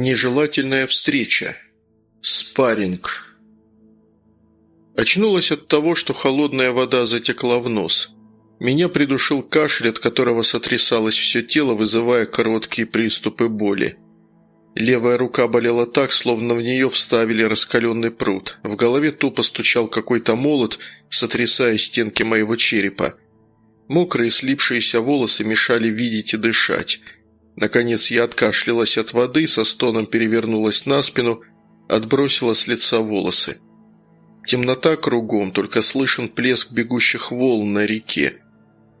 Нежелательная встреча. Спарринг. Очнулась от того, что холодная вода затекла в нос. Меня придушил кашель, от которого сотрясалось все тело, вызывая короткие приступы боли. Левая рука болела так, словно в нее вставили раскаленный пруд. В голове тупо стучал какой-то молот, сотрясая стенки моего черепа. Мокрые слипшиеся волосы мешали видеть и дышать – Наконец я откашлялась от воды, со стоном перевернулась на спину, отбросила с лица волосы. Темнота кругом, только слышен плеск бегущих волн на реке.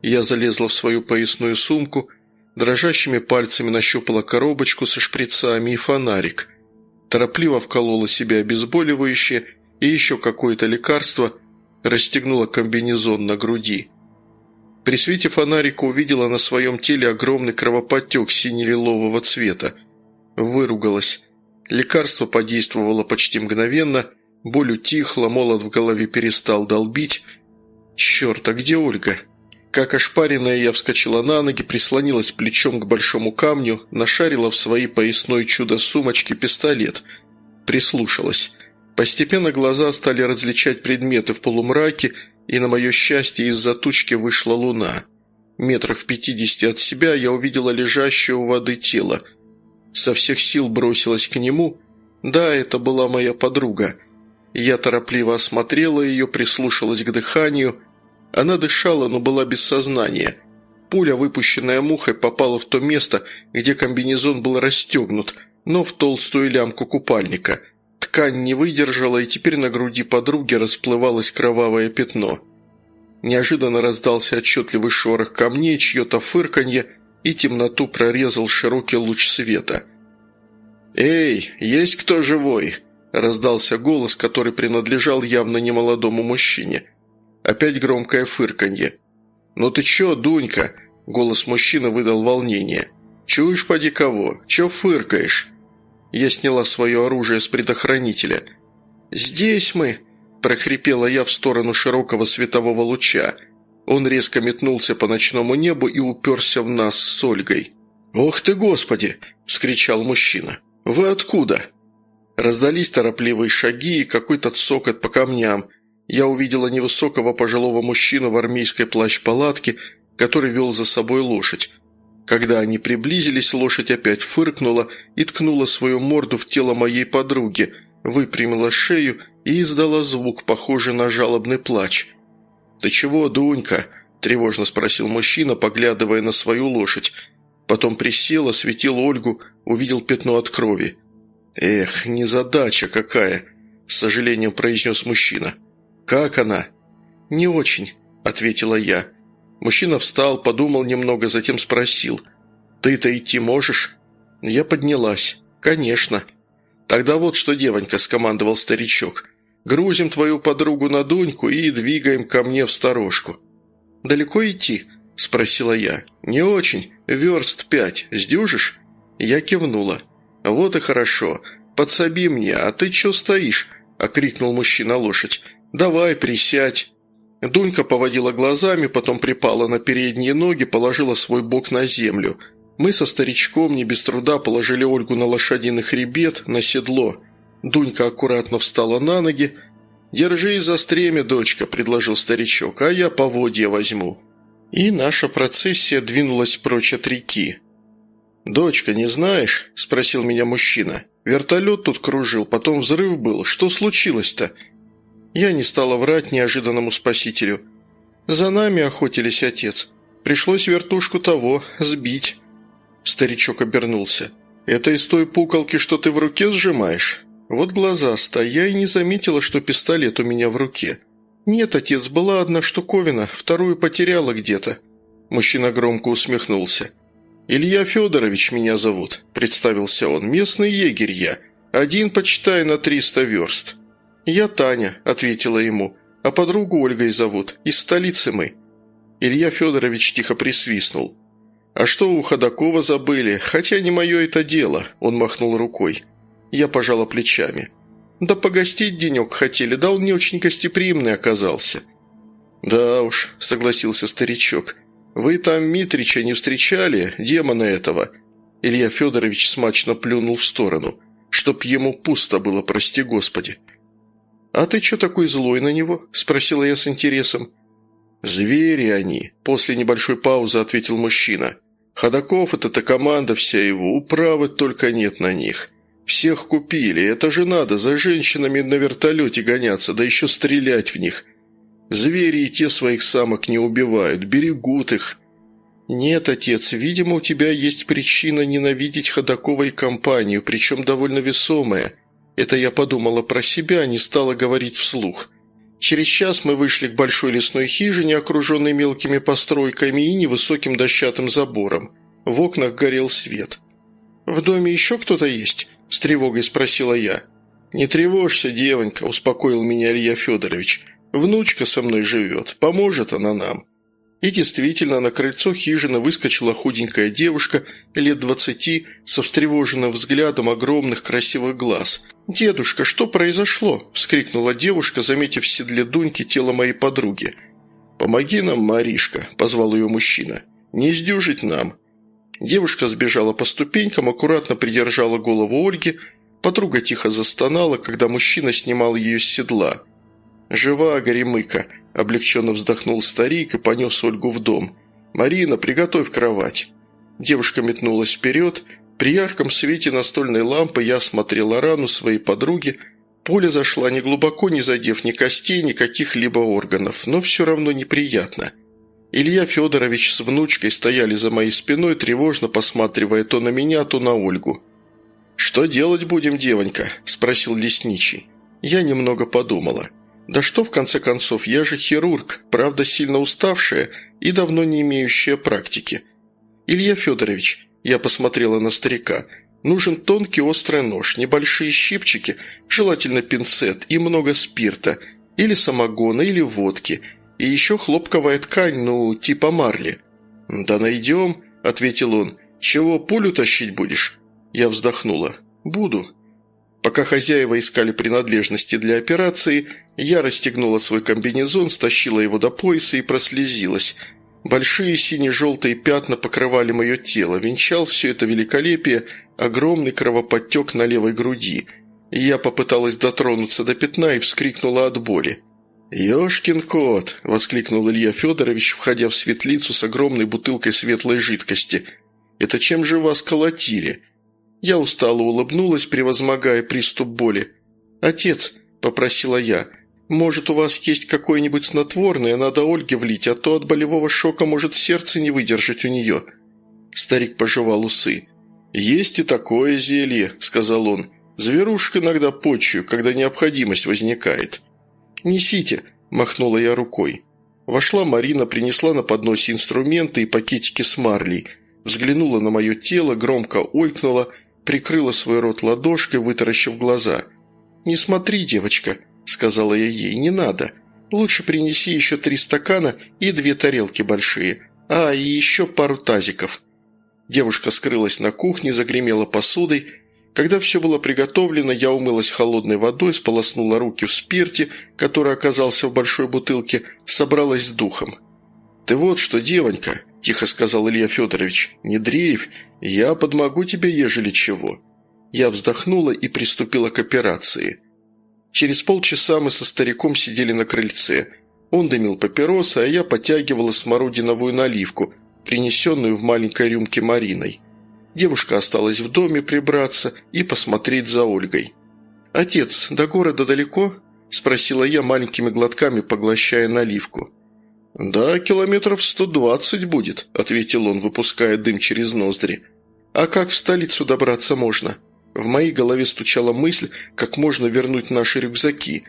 Я залезла в свою поясную сумку, дрожащими пальцами нащупала коробочку со шприцами и фонарик. Торопливо вколола себе обезболивающее и еще какое-то лекарство, расстегнула комбинезон на груди. При свете фонарика увидела на своем теле огромный кровоподтек сине-лилового цвета. Выругалась. Лекарство подействовало почти мгновенно, боль утихла, молот в голове перестал долбить. «Черт, а где Ольга?» Как ошпаренная, я вскочила на ноги, прислонилась плечом к большому камню, нашарила в своей поясной чудо-сумочке пистолет. Прислушалась. Постепенно глаза стали различать предметы в полумраке, и, на мое счастье, из-за тучки вышла луна. Метрах в пятидесяти от себя я увидела лежащее у воды тело. Со всех сил бросилась к нему. Да, это была моя подруга. Я торопливо осмотрела ее, прислушалась к дыханию. Она дышала, но была без сознания. Пуля, выпущенная мухой, попала в то место, где комбинезон был расстегнут, но в толстую лямку купальника – Ткань не выдержала, и теперь на груди подруги расплывалось кровавое пятно. Неожиданно раздался отчетливый шорох камней, чье-то фырканье, и темноту прорезал широкий луч света. «Эй, есть кто живой?» – раздался голос, который принадлежал явно немолодому мужчине. Опять громкое фырканье. «Ну ты чё, Дунька?» – голос мужчины выдал волнение. «Чуешь, поди кого? Чё фыркаешь?» Я сняла свое оружие с предохранителя. «Здесь мы!» – прохрипела я в сторону широкого светового луча. Он резко метнулся по ночному небу и уперся в нас с Ольгой. «Ох ты, Господи!» – вскричал мужчина. «Вы откуда?» Раздались торопливые шаги и какой-то цокот по камням. Я увидела невысокого пожилого мужчину в армейской плащ-палатке, который вел за собой лошадь. Когда они приблизились, лошадь опять фыркнула и ткнула свою морду в тело моей подруги, выпрямила шею и издала звук, похожий на жалобный плач. «Ты чего, Дунька?» – тревожно спросил мужчина, поглядывая на свою лошадь. Потом присел, осветил Ольгу, увидел пятно от крови. «Эх, незадача какая!» – с сожалением произнес мужчина. «Как она?» «Не очень», – ответила я. Мужчина встал, подумал немного, затем спросил. «Ты-то идти можешь?» Я поднялась. «Конечно». «Тогда вот что, девонька», – скомандовал старичок. «Грузим твою подругу на Дуньку и двигаем ко мне в сторожку». «Далеко идти?» – спросила я. «Не очень. Верст пять. Сдюжишь?» Я кивнула. «Вот и хорошо. Подсоби мне, а ты чё стоишь?» – окрикнул мужчина лошадь. «Давай, присядь». Дунька поводила глазами, потом припала на передние ноги, положила свой бок на землю. Мы со старичком не без труда положили Ольгу на лошадиный хребет, на седло. Дунька аккуратно встала на ноги. «Держись за стремя, дочка», – предложил старичок, – «а я поводья возьму». И наша процессия двинулась прочь от реки. «Дочка, не знаешь?» – спросил меня мужчина. «Вертолет тут кружил, потом взрыв был. Что случилось-то?» Я не стала врать неожиданному спасителю. За нами охотились отец. Пришлось вертушку того сбить. Старичок обернулся. «Это из той пукалки, что ты в руке сжимаешь?» Вот глаза-ста, я и не заметила, что пистолет у меня в руке. «Нет, отец, была одна штуковина, вторую потеряла где-то». Мужчина громко усмехнулся. «Илья Федорович меня зовут», – представился он. «Местный егерь я. Один, почитай, на триста верст. «Я Таня», – ответила ему, – «а подругу Ольгой зовут. Из столицы мы». Илья Федорович тихо присвистнул. «А что у Ходакова забыли? Хотя не мое это дело», – он махнул рукой. Я пожала плечами. «Да погостить денек хотели, да он не очень гостеприимный оказался». «Да уж», – согласился старичок. «Вы там Митрича не встречали, демона этого?» Илья Федорович смачно плюнул в сторону. «Чтоб ему пусто было, прости господи». «А ты что такой злой на него?» – спросила я с интересом. «Звери они», – после небольшой паузы ответил мужчина. «Ходаков – это-то команда вся его, управы только нет на них. Всех купили, это же надо за женщинами на вертолете гоняться, да еще стрелять в них. Звери и те своих самок не убивают, берегут их». «Нет, отец, видимо, у тебя есть причина ненавидеть Ходакова и компанию, причем довольно весомая. Это я подумала про себя, а не стала говорить вслух». Через час мы вышли к большой лесной хижине, окруженной мелкими постройками и невысоким дощатым забором. В окнах горел свет. «В доме еще кто-то есть?» – с тревогой спросила я. «Не тревожься, девонька», – успокоил меня Илья Федорович. «Внучка со мной живет, поможет она нам». И действительно, на крыльцо хижины выскочила худенькая девушка лет двадцати со встревоженным взглядом огромных красивых глаз. «Дедушка, что произошло?» – вскрикнула девушка, заметив в седле Дуньки тело моей подруги. «Помоги нам, Маришка», – позвал ее мужчина. «Не сдюжить нам». Девушка сбежала по ступенькам, аккуратно придержала голову Ольги. Подруга тихо застонала, когда мужчина снимал ее с седла. «Жива, Горемыка», – облегченно вздохнул старик и понес Ольгу в дом. «Марина, приготовь кровать». Девушка метнулась вперед. При ярком свете настольной лампы я осмотрела рану своей подруги. Пуля зашла не глубоко, не задев ни костей, ни каких-либо органов, но все равно неприятно. Илья Федорович с внучкой стояли за моей спиной, тревожно посматривая то на меня, то на Ольгу. «Что делать будем, девонька?» – спросил лесничий. Я немного подумала. Да что, в конце концов, я же хирург, правда, сильно уставшая и давно не имеющая практики. Илья Федорович, я посмотрела на старика, нужен тонкий острый нож, небольшие щипчики, желательно пинцет и много спирта, или самогона, или водки, и еще хлопковая ткань, ну, типа марли. «Да найдем», — ответил он. «Чего, пулю тащить будешь?» Я вздохнула. «Буду». Пока хозяева искали принадлежности для операции, я расстегнула свой комбинезон, стащила его до пояса и прослезилась. Большие сине-желтые пятна покрывали мое тело, венчал все это великолепие огромный кровоподтек на левой груди. Я попыталась дотронуться до пятна и вскрикнула от боли. «Ешкин кот!» – воскликнул Илья Федорович, входя в светлицу с огромной бутылкой светлой жидкости. «Это чем же вас колотили?» Я устало улыбнулась, превозмогая приступ боли. «Отец», – попросила я, – «может, у вас есть какое-нибудь снотворное, надо Ольге влить, а то от болевого шока может сердце не выдержать у нее». Старик пожевал усы. «Есть и такое зелье», – сказал он. «Зверушек иногда почью, когда необходимость возникает». «Несите», – махнула я рукой. Вошла Марина, принесла на подносе инструменты и пакетики с марлей. Взглянула на мое тело, громко ойкнула – прикрыла свой рот ладошкой, вытаращив глаза. «Не смотри, девочка», – сказала я ей, – «не надо. Лучше принеси еще три стакана и две тарелки большие. А, и еще пару тазиков». Девушка скрылась на кухне, загремела посудой. Когда все было приготовлено, я умылась холодной водой, сполоснула руки в спирте, который оказался в большой бутылке, собралась с духом. «Ты вот что, девонька», – тихо сказал Илья Федорович, – «не дрейфь, я подмогу тебе, ежели чего». Я вздохнула и приступила к операции. Через полчаса мы со стариком сидели на крыльце. Он дымил папиросы, а я подтягивала смородиновую наливку, принесенную в маленькой рюмке Мариной. Девушка осталась в доме прибраться и посмотреть за Ольгой. «Отец, до города далеко?» – спросила я маленькими глотками, поглощая наливку. «Да, километров сто двадцать будет», – ответил он, выпуская дым через ноздри. «А как в столицу добраться можно?» В моей голове стучала мысль, как можно вернуть наши рюкзаки.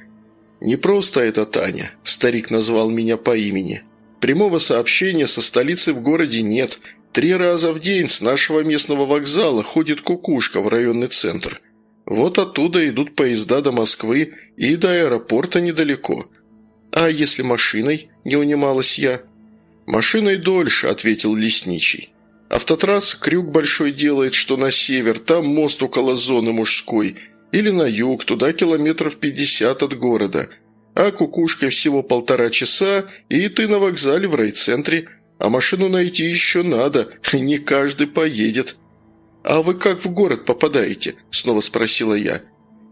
«Не просто это Таня», – старик назвал меня по имени. «Прямого сообщения со столицей в городе нет. Три раза в день с нашего местного вокзала ходит кукушка в районный центр. Вот оттуда идут поезда до Москвы и до аэропорта недалеко. А если машиной?» – не унималась я. «Машиной дольше», – ответил лесничий. «Автотрасса крюк большой делает, что на север, там мост около зоны мужской, или на юг, туда километров пятьдесят от города. А кукушка всего полтора часа, и ты на вокзале в райцентре, а машину найти еще надо, не каждый поедет». «А вы как в город попадаете?» – снова спросила я.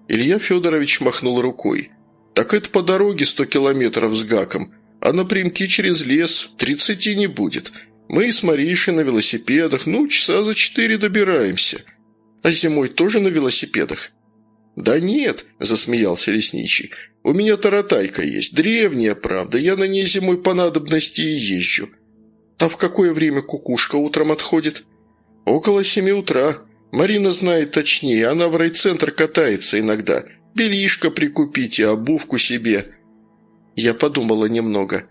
Илья Федорович махнул рукой. «Так это по дороге сто километров с гаком, а напрямки через лес тридцати не будет. Мы с Маришей на велосипедах, ну, часа за четыре добираемся. А зимой тоже на велосипедах?» «Да нет», – засмеялся лесничий. «У меня таратайка есть, древняя, правда, я на ней зимой по надобности и езжу». «А в какое время кукушка утром отходит?» «Около семи утра. Марина знает точнее, она в райцентр катается иногда. Бельишко прикупите, обувку себе». Я подумала немного.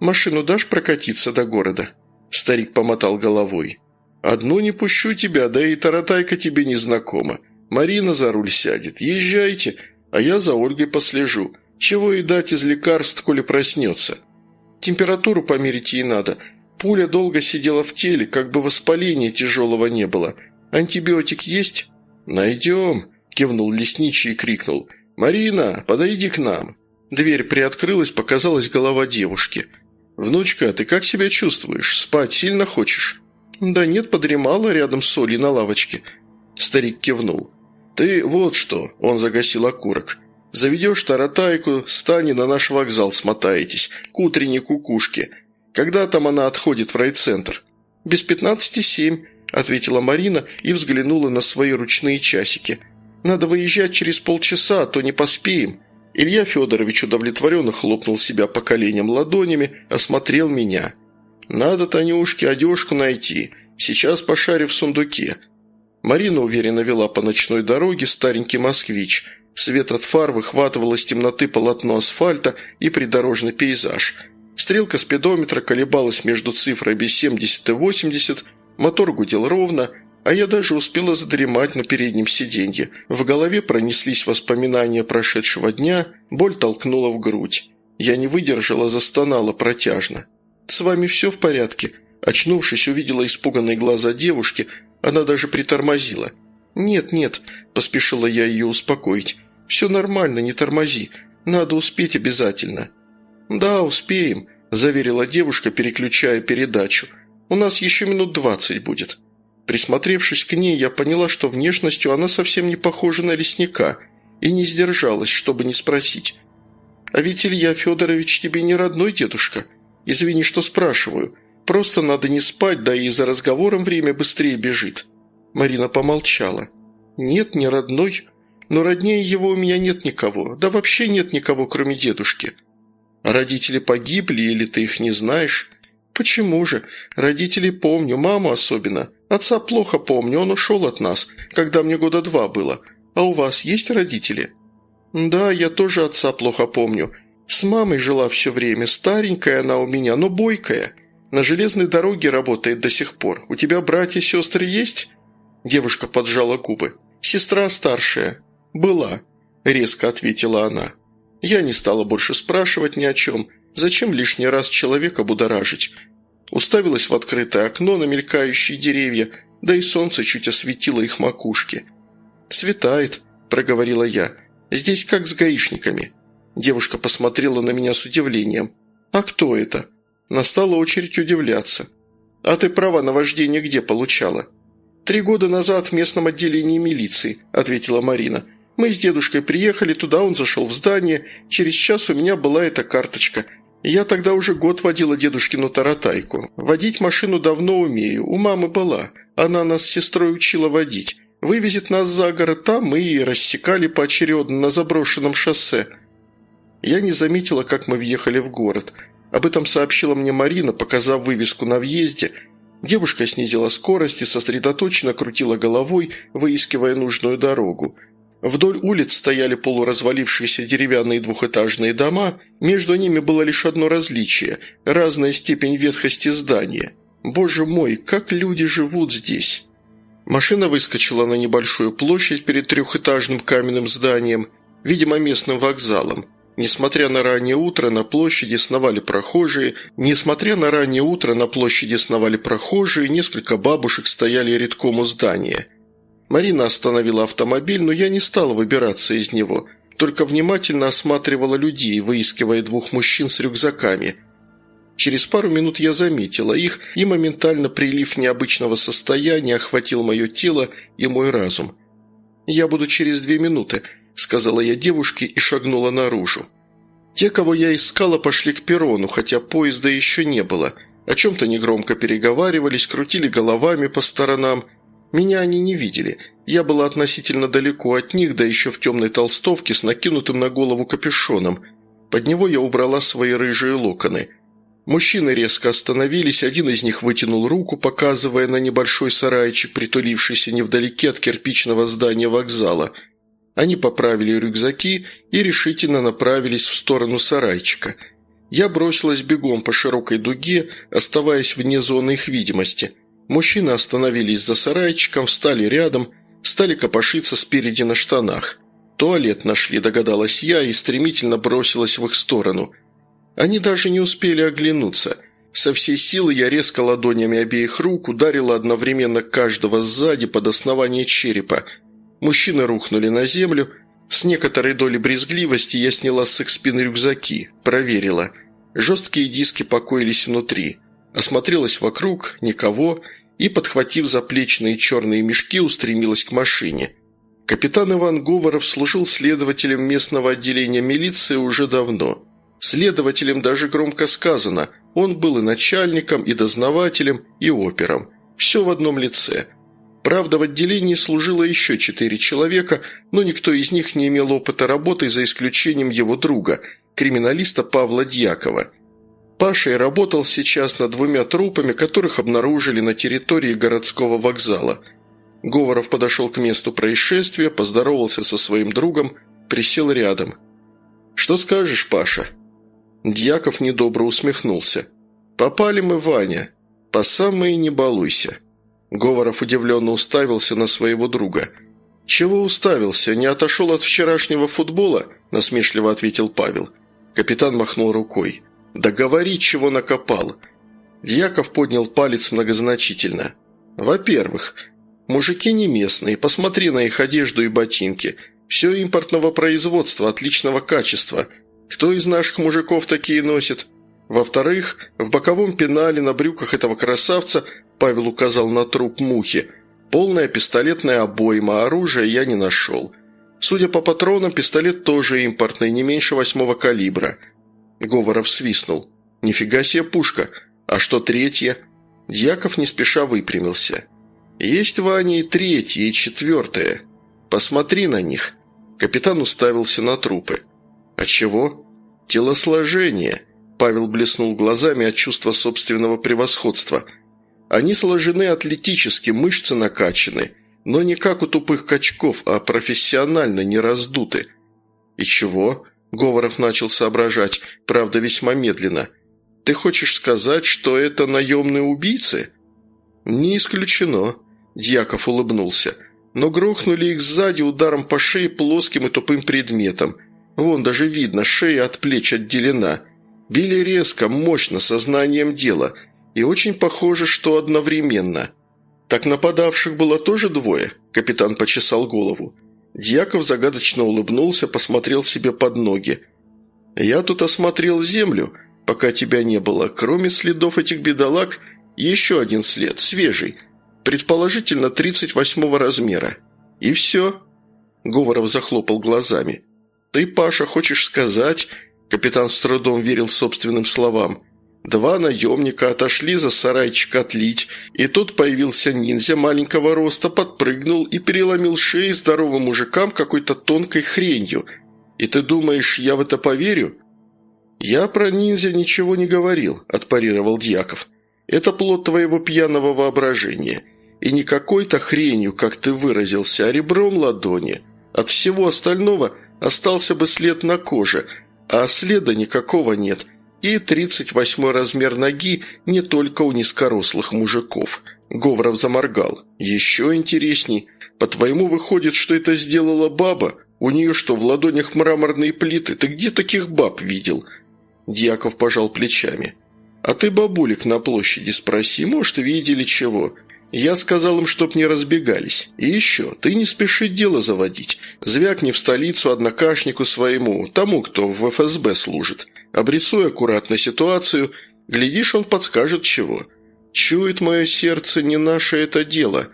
«Машину дашь прокатиться до города?» Старик помотал головой. «Одну не пущу тебя, да и таратайка тебе не знакома. Марина за руль сядет. Езжайте, а я за Ольгой послежу. Чего и дать из лекарств, коли проснется. Температуру померить ей надо. Пуля долго сидела в теле, как бы воспаления тяжелого не было. Антибиотик есть? Найдем, кивнул лесничий и крикнул. «Марина, подойди к нам!» Дверь приоткрылась, показалась голова девушки. «Внучка, ты как себя чувствуешь? Спать сильно хочешь?» «Да нет, подремала рядом с Олей на лавочке». Старик кивнул. «Ты вот что», – он загасил окурок. «Заведешь таратайку, стани на наш вокзал смотаетесь, к утренней кукушке. Когда там она отходит в райцентр?» «Без пятнадцати семь», – ответила Марина и взглянула на свои ручные часики. «Надо выезжать через полчаса, а то не поспеем». Илья Федорович удовлетворенно хлопнул себя по коленям ладонями, осмотрел меня. «Надо Танюшке одежку найти. Сейчас пошарю в сундуке. Марина уверенно вела по ночной дороге старенький москвич. Свет от фар выхватывал из темноты полотно асфальта и придорожный пейзаж. Стрелка спидометра колебалась между цифрами 70 и 80, мотор гудел ровно, а я даже успела задремать на переднем сиденье. В голове пронеслись воспоминания прошедшего дня, боль толкнула в грудь. Я не выдержала, застонала протяжно. «С вами все в порядке?» Очнувшись, увидела испуганные глаза девушки – она даже притормозила. «Нет, нет», – поспешила я ее успокоить. «Все нормально, не тормози. Надо успеть обязательно». «Да, успеем», – заверила девушка, переключая передачу. «У нас еще минут двадцать будет». Присмотревшись к ней, я поняла, что внешностью она совсем не похожа на лесника, и не сдержалась, чтобы не спросить. «А ведь Илья Федорович тебе не родной дедушка? Извини, что спрашиваю. Просто надо не спать, да и за разговором время быстрее бежит». Марина помолчала. «Нет, не родной. Но роднее его у меня нет никого. Да вообще нет никого, кроме дедушки. А родители погибли или ты их не знаешь?» «Почему же? Родителей помню, маму особенно. Отца плохо помню, он ушел от нас, когда мне года два было. А у вас есть родители?» «Да, я тоже отца плохо помню. С мамой жила все время, старенькая она у меня, но бойкая. На железной дороге работает до сих пор. У тебя братья и сестры есть?» Девушка поджала губы. «Сестра старшая. Была», – резко ответила она. Я не стала больше спрашивать ни о чем. Зачем лишний раз человека будоражить? Уставилась в открытое окно на мелькающие деревья, да и солнце чуть осветило их макушки. «Светает», – проговорила я. «Здесь как с гаишниками». Девушка посмотрела на меня с удивлением. «А кто это?» Настала очередь удивляться. «А ты права на вождение где получала?» «Три года назад в местном отделении милиции», – ответила Марина. «Мы с дедушкой приехали туда, он зашел в здание. Через час у меня была эта карточка. Я тогда уже год водила дедушкину таратайку. Водить машину давно умею, у мамы была. Она нас с сестрой учила водить. Вывезет нас за город, там мы и рассекали поочередно на заброшенном шоссе». Я не заметила, как мы въехали в город – об этом сообщила мне Марина, показав вывеску на въезде. Девушка снизила скорость и сосредоточенно крутила головой, выискивая нужную дорогу. Вдоль улиц стояли полуразвалившиеся деревянные двухэтажные дома, между ними было лишь одно различие – разная степень ветхости здания. Боже мой, как люди живут здесь! Машина выскочила на небольшую площадь перед трехэтажным каменным зданием, видимо, местным вокзалом. Несмотря на раннее утро, на площади сновали прохожие. Несмотря на раннее утро, на площади сновали прохожие, несколько бабушек стояли редком у здания. Марина остановила автомобиль, но я не стала выбираться из него, только внимательно осматривала людей, выискивая двух мужчин с рюкзаками. Через пару минут я заметила их, и моментально прилив необычного состояния охватил мое тело и мой разум. «Я буду через две минуты», – сказала я девушке и шагнула наружу. Те, кого я искала, пошли к перрону, хотя поезда еще не было. О чем-то негромко переговаривались, крутили головами по сторонам. Меня они не видели. Я была относительно далеко от них, да еще в темной толстовке с накинутым на голову капюшоном. Под него я убрала свои рыжие локоны – Мужчины резко остановились, один из них вытянул руку, показывая на небольшой сарайчик, притулившийся невдалеке от кирпичного здания вокзала. Они поправили рюкзаки и решительно направились в сторону сарайчика. Я бросилась бегом по широкой дуге, оставаясь вне зоны их видимости. Мужчины остановились за сарайчиком, встали рядом, стали копошиться спереди на штанах. «Туалет нашли», догадалась я и стремительно бросилась в их сторону – они даже не успели оглянуться. Со всей силы я резко ладонями обеих рук ударила одновременно каждого сзади под основание черепа. Мужчины рухнули на землю. С некоторой долей брезгливости я сняла с их спины рюкзаки. Проверила. Жесткие диски покоились внутри. Осмотрелась вокруг, никого, и, подхватив заплечные черные мешки, устремилась к машине. Капитан Иван Говоров служил следователем местного отделения милиции уже давно. Следователем даже громко сказано, он был и начальником, и дознавателем, и опером. Все в одном лице. Правда, в отделении служило еще четыре человека, но никто из них не имел опыта работы за исключением его друга, криминалиста Павла Дьякова. Паша и работал сейчас над двумя трупами, которых обнаружили на территории городского вокзала. Говоров подошел к месту происшествия, поздоровался со своим другом, присел рядом. «Что скажешь, Паша?» Дьяков недобро усмехнулся. «Попали мы, Ваня. По самые не балуйся». Говоров удивленно уставился на своего друга. «Чего уставился? Не отошел от вчерашнего футбола?» – насмешливо ответил Павел. Капитан махнул рукой. «Да говори, чего накопал!» Дьяков поднял палец многозначительно. «Во-первых, мужики не местные, посмотри на их одежду и ботинки. Все импортного производства, отличного качества – кто из наших мужиков такие носит? Во-вторых, в боковом пенале на брюках этого красавца Павел указал на труп мухи. Полная пистолетная обойма, оружия я не нашел. Судя по патронам, пистолет тоже импортный, не меньше восьмого калибра. Говоров свистнул. «Нифига себе пушка! А что третье?» Дьяков не спеша выпрямился. «Есть, Ваня, и третье, и четвертое. Посмотри на них». Капитан уставился на трупы. «А чего?» «Телосложение», – Павел блеснул глазами от чувства собственного превосходства. «Они сложены атлетически, мышцы накачаны, но не как у тупых качков, а профессионально, не раздуты». «И чего?» – Говоров начал соображать, правда, весьма медленно. «Ты хочешь сказать, что это наемные убийцы?» «Не исключено», – Дьяков улыбнулся. «Но грохнули их сзади ударом по шее плоским и тупым предметом. Вон даже видно, шея от плеч отделена. Били резко, мощно, сознанием дела. И очень похоже, что одновременно. Так нападавших было тоже двое? Капитан почесал голову. Дьяков загадочно улыбнулся, посмотрел себе под ноги. «Я тут осмотрел землю, пока тебя не было. Кроме следов этих бедолаг, еще один след, свежий, предположительно 38 размера. И все». Говоров захлопал глазами. «Ты, Паша, хочешь сказать...» Капитан с трудом верил собственным словам. Два наемника отошли за сарайчик отлить, и тут появился ниндзя маленького роста, подпрыгнул и переломил шеи здоровым мужикам какой-то тонкой хренью. И ты думаешь, я в это поверю?» «Я про ниндзя ничего не говорил», – отпарировал Дьяков. «Это плод твоего пьяного воображения. И не какой-то хренью, как ты выразился, а ребром ладони. От всего остального – Остался бы след на коже, а следа никакого нет. И 38 размер ноги не только у низкорослых мужиков. Говоров заморгал. Еще интересней. По-твоему выходит, что это сделала баба? У нее что, в ладонях мраморные плиты? Ты где таких баб видел?» Дьяков пожал плечами. «А ты бабулик на площади спроси, может, видели чего?» Я сказал им, чтоб не разбегались. И еще, ты не спеши дело заводить. Звякни в столицу однокашнику своему, тому, кто в ФСБ служит. Обрисуй аккуратно ситуацию, Глядишь, он подскажет чего. Чует мое сердце, не наше это дело».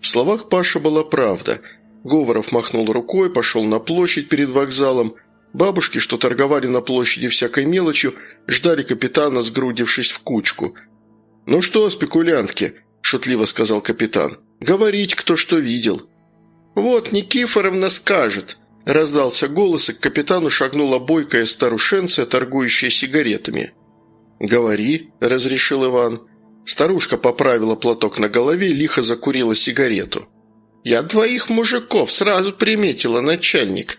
В словах Паша была правда. Говоров махнул рукой, пошел на площадь перед вокзалом. Бабушки, что торговали на площади всякой мелочью, ждали капитана, сгрудившись в кучку. «Ну что, спекулянтки?» – шутливо сказал капитан. «Говорить, кто что видел». «Вот Никифоровна скажет», – раздался голос, и к капитану шагнула бойкая старушенция, торгующая сигаретами. «Говори», – разрешил Иван. Старушка поправила платок на голове и лихо закурила сигарету. «Я двоих мужиков сразу приметила, начальник».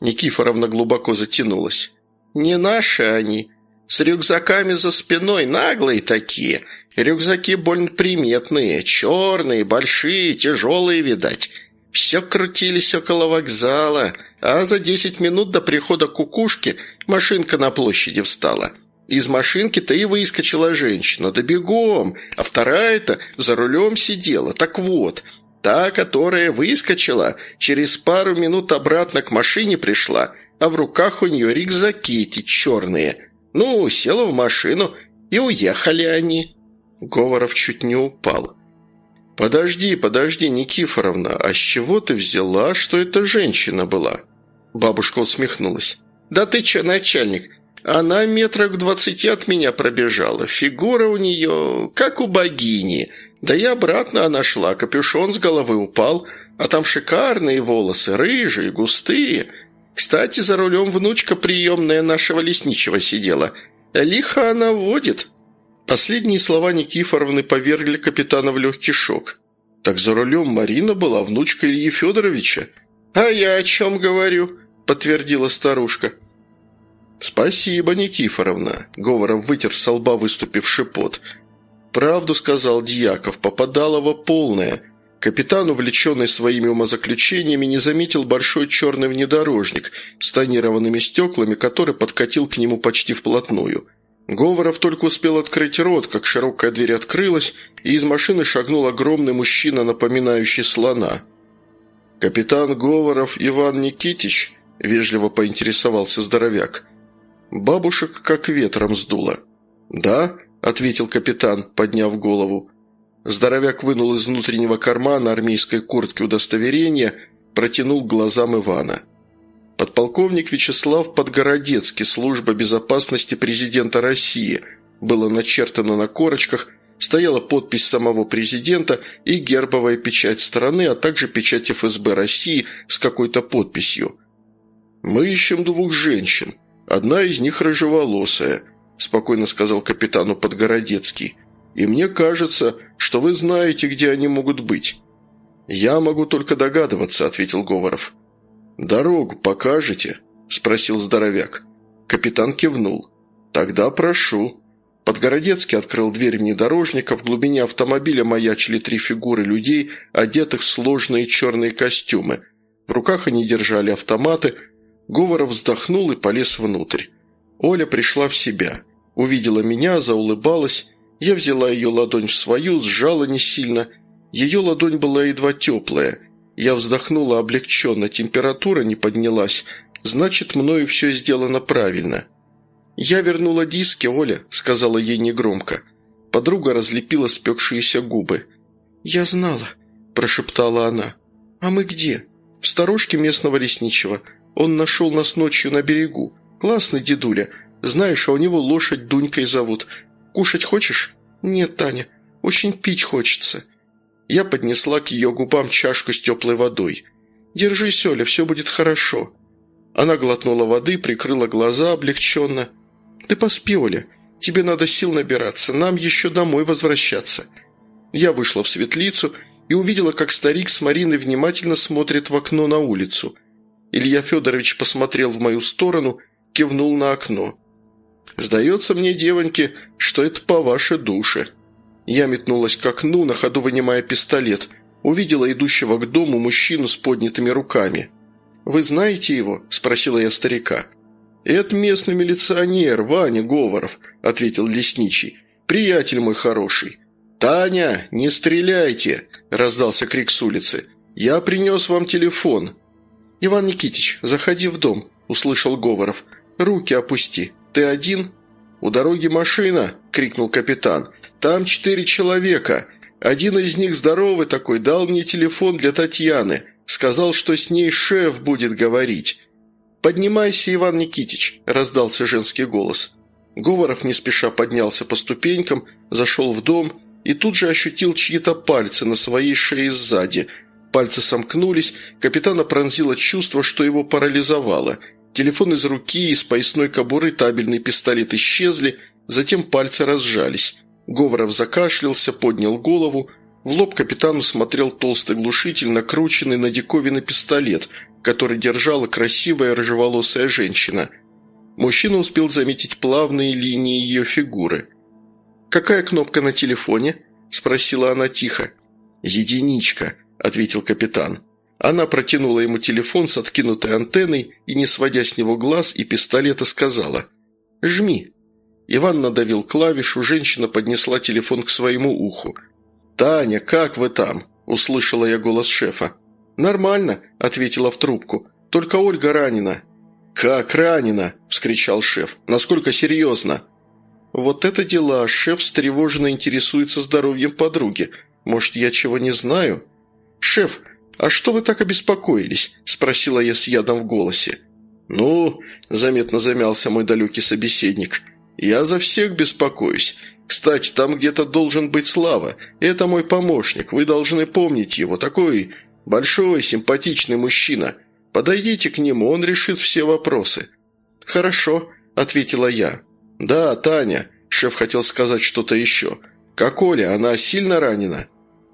Никифоровна глубоко затянулась. «Не наши они. С рюкзаками за спиной, наглые такие. Рюкзаки больно приметные, черные, большие, тяжелые, видать. Все крутились около вокзала, а за десять минут до прихода кукушки машинка на площади встала». Из машинки-то и выскочила женщина, да бегом, а вторая-то за рулем сидела. Так вот, та, которая выскочила, через пару минут обратно к машине пришла, а в руках у нее рюкзаки эти черные. Ну, села в машину, и уехали они. Говоров чуть не упал. «Подожди, подожди, Никифоровна, а с чего ты взяла, что это женщина была?» Бабушка усмехнулась. «Да ты че, начальник, она метрах двадцати от меня пробежала. Фигура у нее как у богини. Да и обратно она шла, капюшон с головы упал, а там шикарные волосы, рыжие, густые. Кстати, за рулем внучка приемная нашего лесничего сидела. Лихо она водит». Последние слова Никифоровны повергли капитана в легкий шок. «Так за рулем Марина была внучка Ильи Федоровича?» «А я о чем говорю?» – подтвердила старушка. «Спасибо, Никифоровна», — Говоров вытер со лба выступивший пот. «Правду сказал Дьяков, попадалово полное. Капитан, увлеченный своими умозаключениями, не заметил большой черный внедорожник с тонированными стеклами, который подкатил к нему почти вплотную». Говоров только успел открыть рот, как широкая дверь открылась, и из машины шагнул огромный мужчина, напоминающий слона. «Капитан Говоров Иван Никитич?» – вежливо поинтересовался здоровяк. Бабушек как ветром сдуло. «Да?» – ответил капитан, подняв голову. Здоровяк вынул из внутреннего кармана армейской куртки удостоверение, протянул глазам Ивана. Подполковник Вячеслав Подгородецкий, служба безопасности президента России, было начертано на корочках, стояла подпись самого президента и гербовая печать страны, а также печать ФСБ России с какой-то подписью. «Мы ищем двух женщин», «Одна из них рыжеволосая», – спокойно сказал капитану Подгородецкий. «И мне кажется, что вы знаете, где они могут быть». «Я могу только догадываться», – ответил Говоров. «Дорогу покажете?» – спросил здоровяк. Капитан кивнул. «Тогда прошу». Подгородецкий открыл дверь внедорожника, в глубине автомобиля маячили три фигуры людей, одетых в сложные черные костюмы. В руках они держали автоматы – Говоров вздохнул и полез внутрь. Оля пришла в себя. Увидела меня, заулыбалась. Я взяла ее ладонь в свою, сжала не сильно. Ее ладонь была едва теплая. Я вздохнула облегченно, температура не поднялась. Значит, мною все сделано правильно. «Я вернула диски, Оля», — сказала ей негромко. Подруга разлепила спекшиеся губы. «Я знала», – прошептала она. «А мы где?» «В сторожке местного лесничего. Он нашел нас ночью на берегу. Классный дедуля. Знаешь, а у него лошадь Дунькой зовут. Кушать хочешь? Нет, Таня. Очень пить хочется. Я поднесла к ее губам чашку с теплой водой. «Держись, Оля, все будет хорошо». Она глотнула воды, прикрыла глаза облегченно. «Ты поспи, Оля. Тебе надо сил набираться. Нам еще домой возвращаться». Я вышла в светлицу и увидела, как старик с Мариной внимательно смотрит в окно на улицу – Илья Федорович посмотрел в мою сторону, кивнул на окно. «Сдается мне, девоньки, что это по вашей душе». Я метнулась к окну, на ходу вынимая пистолет. Увидела идущего к дому мужчину с поднятыми руками. «Вы знаете его?» – спросила я старика. «Это местный милиционер, Ваня Говоров», – ответил лесничий. «Приятель мой хороший». «Таня, не стреляйте!» – раздался крик с улицы. «Я принес вам телефон». «Иван Никитич, заходи в дом», – услышал Говоров. «Руки опусти. Ты один?» «У дороги машина!» – крикнул капитан. «Там четыре человека. Один из них здоровый такой, дал мне телефон для Татьяны. Сказал, что с ней шеф будет говорить». «Поднимайся, Иван Никитич!» – раздался женский голос. Говоров не спеша поднялся по ступенькам, зашел в дом и тут же ощутил чьи-то пальцы на своей шее сзади. Пальцы сомкнулись, капитана пронзило чувство, что его парализовало – Телефон из руки, из поясной кобуры табельный пистолет исчезли, затем пальцы разжались. Говоров закашлялся, поднял голову. В лоб капитану смотрел толстый глушитель, накрученный на диковинный пистолет, который держала красивая рыжеволосая женщина. Мужчина успел заметить плавные линии ее фигуры. «Какая кнопка на телефоне?» – спросила она тихо. «Единичка», – ответил капитан. Она протянула ему телефон с откинутой антенной и, не сводя с него глаз и пистолета, сказала «Жми». Иван надавил клавишу, женщина поднесла телефон к своему уху. «Таня, как вы там?» – услышала я голос шефа. «Нормально», – ответила в трубку. «Только Ольга ранена». «Как ранена?» – вскричал шеф. «Насколько серьезно?» «Вот это дела. Шеф встревоженно интересуется здоровьем подруги. Может, я чего не знаю?» «Шеф, «А что вы так обеспокоились?» – спросила я с ядом в голосе. «Ну», – заметно замялся мой далекий собеседник, – «я за всех беспокоюсь. Кстати, там где-то должен быть Слава. Это мой помощник, вы должны помнить его. Такой большой, симпатичный мужчина. Подойдите к нему, он решит все вопросы». «Хорошо», – ответила я. «Да, Таня», – шеф хотел сказать что-то еще. «Как Оля, она сильно ранена?»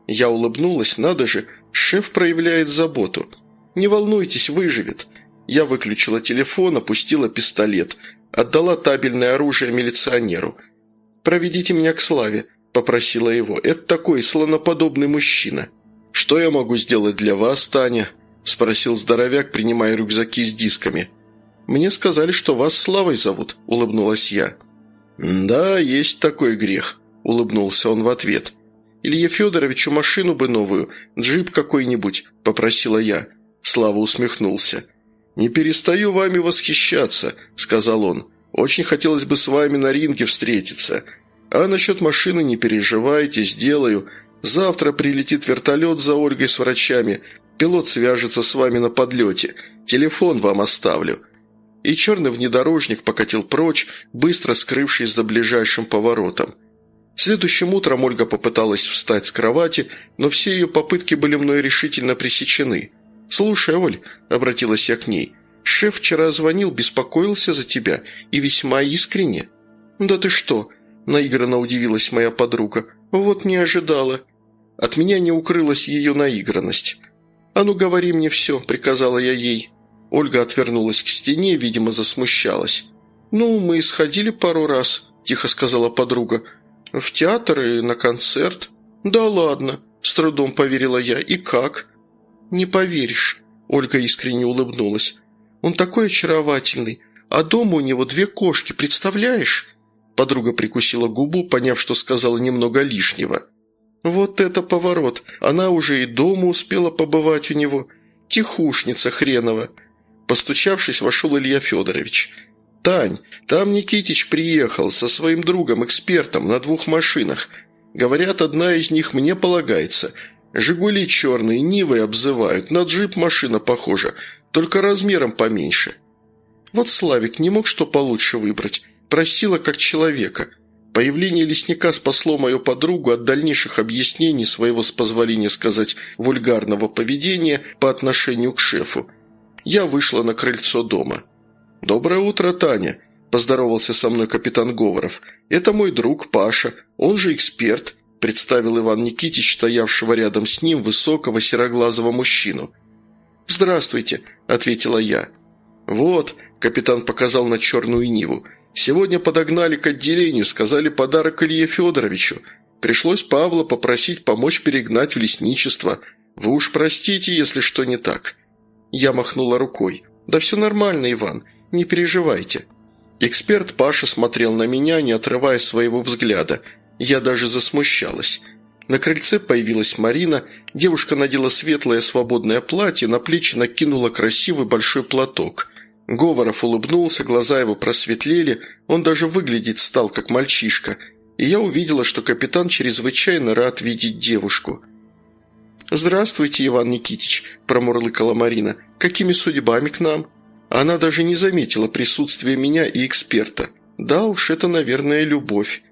Я улыбнулась, надо же – Шеф проявляет заботу. «Не волнуйтесь, выживет». Я выключила телефон, опустила пистолет. Отдала табельное оружие милиционеру. «Проведите меня к Славе», – попросила его. «Это такой слоноподобный мужчина». «Что я могу сделать для вас, Таня?» – спросил здоровяк, принимая рюкзаки с дисками. «Мне сказали, что вас Славой зовут», – улыбнулась я. «Да, есть такой грех», – улыбнулся он в ответ. Илье Федоровичу машину бы новую, джип какой-нибудь», – попросила я. Слава усмехнулся. «Не перестаю вами восхищаться», – сказал он. «Очень хотелось бы с вами на ринге встретиться. А насчет машины не переживайте, сделаю. Завтра прилетит вертолет за Ольгой с врачами. Пилот свяжется с вами на подлете. Телефон вам оставлю». И черный внедорожник покатил прочь, быстро скрывшись за ближайшим поворотом. Следующим утром Ольга попыталась встать с кровати, но все ее попытки были мной решительно пресечены. «Слушай, Оль», – обратилась я к ней, – «шеф вчера звонил, беспокоился за тебя, и весьма искренне». «Да ты что?» – наигранно удивилась моя подруга. «Вот не ожидала». От меня не укрылась ее наигранность. «А ну говори мне все», – приказала я ей. Ольга отвернулась к стене, видимо, засмущалась. «Ну, мы сходили пару раз», – тихо сказала подруга. «В театр и на концерт?» «Да ладно», – с трудом поверила я. «И как?» «Не поверишь», – Ольга искренне улыбнулась. «Он такой очаровательный, а дома у него две кошки, представляешь?» Подруга прикусила губу, поняв, что сказала немного лишнего. «Вот это поворот! Она уже и дома успела побывать у него. Тихушница хренова!» Постучавшись, вошел Илья Федорович – «Тань, там Никитич приехал со своим другом-экспертом на двух машинах. Говорят, одна из них мне полагается. «Жигули» черные, «Нивы» обзывают, на джип машина похожа, только размером поменьше. Вот Славик не мог что получше выбрать, просила как человека. Появление лесника спасло мою подругу от дальнейших объяснений своего, с позволения сказать, вульгарного поведения по отношению к шефу. Я вышла на крыльцо дома. «Доброе утро, Таня», – поздоровался со мной капитан Говоров. «Это мой друг Паша, он же эксперт», – представил Иван Никитич, стоявшего рядом с ним, высокого сероглазого мужчину. «Здравствуйте», – ответила я. «Вот», – капитан показал на черную Ниву, – «сегодня подогнали к отделению, сказали подарок Илье Федоровичу. Пришлось Павла попросить помочь перегнать в лесничество. Вы уж простите, если что не так». Я махнула рукой. «Да все нормально, Иван. Не переживайте». Эксперт Паша смотрел на меня, не отрывая своего взгляда. Я даже засмущалась. На крыльце появилась Марина. Девушка надела светлое свободное платье, на плечи накинула красивый большой платок. Говоров улыбнулся, глаза его просветлели, он даже выглядеть стал как мальчишка, и я увидела, что капитан чрезвычайно рад видеть девушку. «Здравствуйте, Иван Никитич», – промурлыкала Марина. «Какими судьбами к нам?» Она даже не заметила присутствия меня и эксперта. «Да уж, это, наверное, любовь».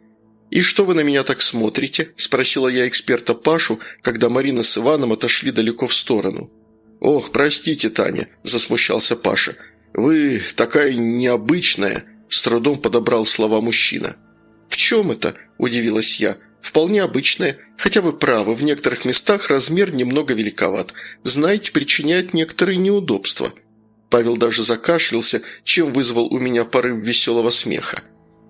«И что вы на меня так смотрите?» – спросила я эксперта Пашу, когда Марина с Иваном отошли далеко в сторону. «Ох, простите, Таня», – засмущался Паша. «Вы такая необычная», – с трудом подобрал слова мужчина. «В чем это?» – удивилась я. «Вполне обычная. Хотя вы правы, в некоторых местах размер немного великоват. Знаете, причиняет некоторые неудобства». Павел даже закашлялся, чем вызвал у меня порыв веселого смеха.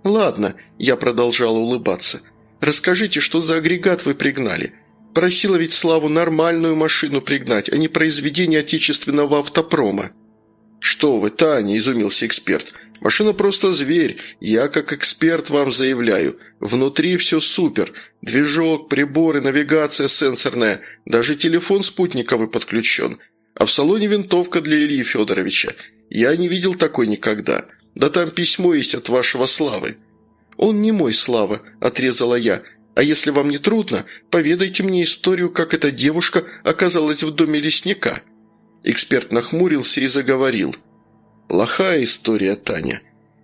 «Ладно», – я продолжала улыбаться. «Расскажите, что за агрегат вы пригнали? Просила ведь Славу нормальную машину пригнать, а не произведение отечественного автопрома». «Что вы, Таня», – изумился эксперт. «Машина просто зверь. Я, как эксперт, вам заявляю. Внутри все супер. Движок, приборы, навигация сенсорная. Даже телефон спутниковый подключен. А в салоне винтовка для Ильи Федоровича. Я не видел такой никогда. Да там письмо есть от вашего Славы». «Он не мой Слава», – отрезала я. «А если вам не трудно, поведайте мне историю, как эта девушка оказалась в доме лесника». Эксперт нахмурился и заговорил. «Плохая история, Таня.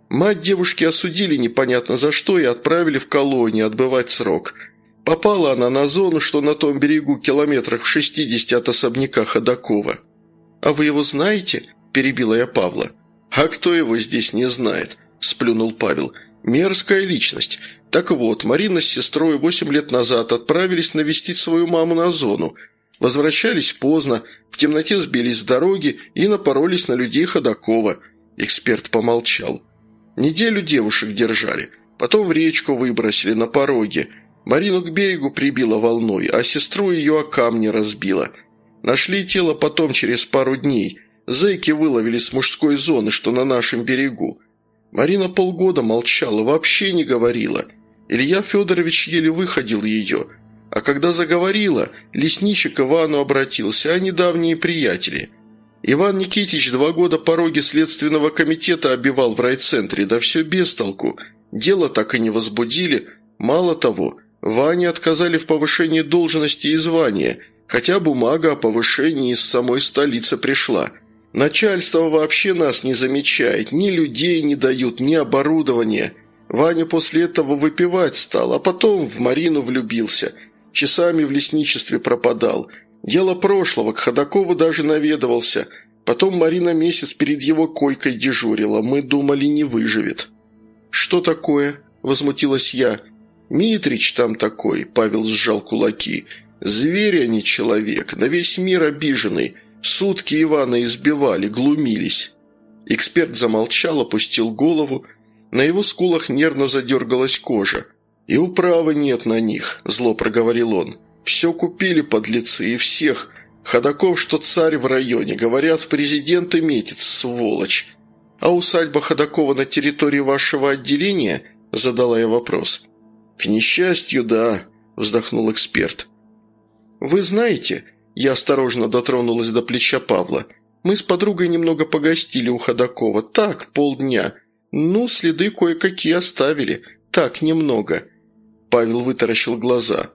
Мать девушки осудили непонятно за что и отправили в колонию отбывать срок. Попала она на зону, что на том берегу километрах в шестидесяти от особняка Ходакова. «А вы его знаете?» – перебила я Павла. «А кто его здесь не знает?» – сплюнул Павел. «Мерзкая личность. Так вот, Марина с сестрой восемь лет назад отправились навестить свою маму на зону. Возвращались поздно, в темноте сбились с дороги и напоролись на людей Ходакова». Эксперт помолчал. «Неделю девушек держали, потом в речку выбросили на пороге. Марину к берегу прибило волной, а сестру ее о камни разбило. Нашли тело потом через пару дней. Зэки выловили с мужской зоны, что на нашем берегу. Марина полгода молчала, вообще не говорила. Илья Федорович еле выходил ее. А когда заговорила, лесничий к Ивану обратился, а недавние приятели. Иван Никитич два года пороги Следственного комитета обивал в райцентре, да все без толку. Дело так и не возбудили. Мало того, Ване отказали в повышении должности и звания, хотя бумага о повышении из самой столицы пришла. Начальство вообще нас не замечает, ни людей не дают, ни оборудования. Ваня после этого выпивать стал, а потом в Марину влюбился. Часами в лесничестве пропадал. Дело прошлого, к Ходакову даже наведывался. Потом Марина месяц перед его койкой дежурила, мы думали, не выживет. «Что такое?» – возмутилась я – «Митрич там такой», – Павел сжал кулаки. «Зверь, а не человек, на весь мир обиженный. Сутки Ивана избивали, глумились». Эксперт замолчал, опустил голову. На его скулах нервно задергалась кожа. «И управы нет на них», – зло проговорил он. «Все купили подлецы и всех. Ходаков, что царь в районе, говорят, в президенты метит, сволочь. А усадьба Ходакова на территории вашего отделения?» – задала я вопрос. «К несчастью, да», – вздохнул эксперт. «Вы знаете...» – я осторожно дотронулась до плеча Павла. «Мы с подругой немного погостили у Ходакова. Так, полдня. Ну, следы кое-какие оставили. Так, немного». Павел вытаращил глаза.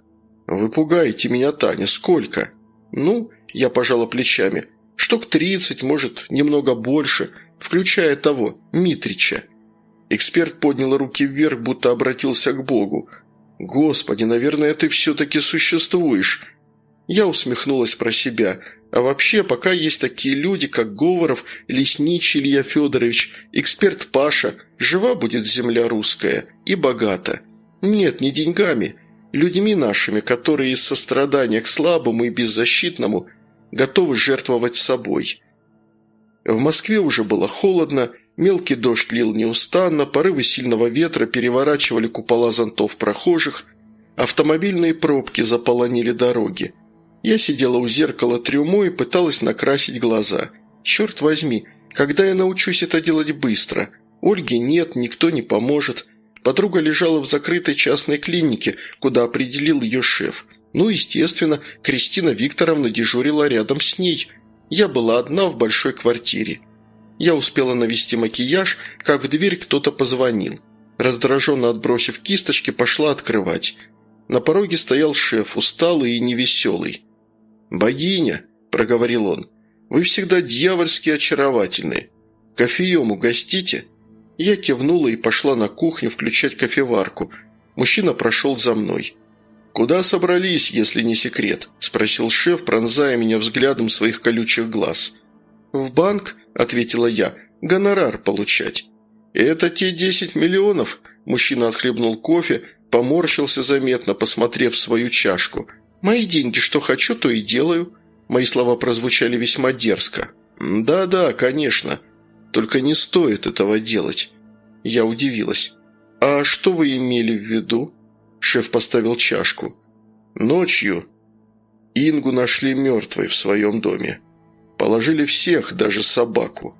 «Вы пугаете меня, Таня. Сколько?» «Ну...» – я пожала плечами. «Штук тридцать, может, немного больше, включая того, Митрича». Эксперт поднял руки вверх, будто обратился к Богу. «Господи, наверное, ты все-таки существуешь!» Я усмехнулась про себя. А вообще, пока есть такие люди, как Говоров, Лесничий Илья Федорович, эксперт Паша, жива будет земля русская и богата. Нет, не деньгами, людьми нашими, которые из сострадания к слабому и беззащитному готовы жертвовать собой. В Москве уже было холодно, Мелкий дождь лил неустанно, порывы сильного ветра переворачивали купола зонтов прохожих, автомобильные пробки заполонили дороги. Я сидела у зеркала трюмо и пыталась накрасить глаза. Черт возьми, когда я научусь это делать быстро? Ольги нет, никто не поможет. Подруга лежала в закрытой частной клинике, куда определил ее шеф. Ну, естественно, Кристина Викторовна дежурила рядом с ней. Я была одна в большой квартире. Я успела навести макияж, как в дверь кто-то позвонил. Раздраженно отбросив кисточки, пошла открывать. На пороге стоял шеф, усталый и невеселый. «Богиня», – проговорил он, – «вы всегда дьявольски очаровательны. Кофеем угостите?» Я кивнула и пошла на кухню включать кофеварку. Мужчина прошел за мной. «Куда собрались, если не секрет?» – спросил шеф, пронзая меня взглядом своих колючих глаз. «В банк?» – ответила я. «Гонорар получать». «Это те десять миллионов?» – мужчина отхлебнул кофе, поморщился заметно, посмотрев в свою чашку. «Мои деньги, что хочу, то и делаю». Мои слова прозвучали весьма дерзко. «Да-да, конечно. Только не стоит этого делать». Я удивилась. «А что вы имели в виду?» Шеф поставил чашку. «Ночью Ингу нашли мертвой в своем доме. Положили всех, даже собаку.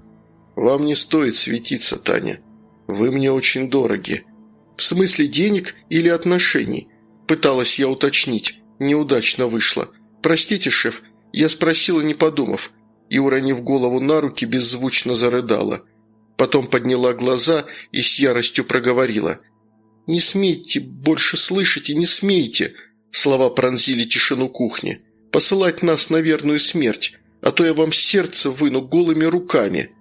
Вам не стоит светиться, Таня. Вы мне очень дороги. В смысле денег или отношений? Пыталась я уточнить. Неудачно вышло. Простите, шеф, я спросила, не подумав. И, уронив голову на руки, беззвучно зарыдала. Потом подняла глаза и с яростью проговорила. «Не смейте больше слышать и не смейте!» Слова пронзили тишину кухни. «Посылать нас на верную смерть а то я вам сердце выну голыми руками».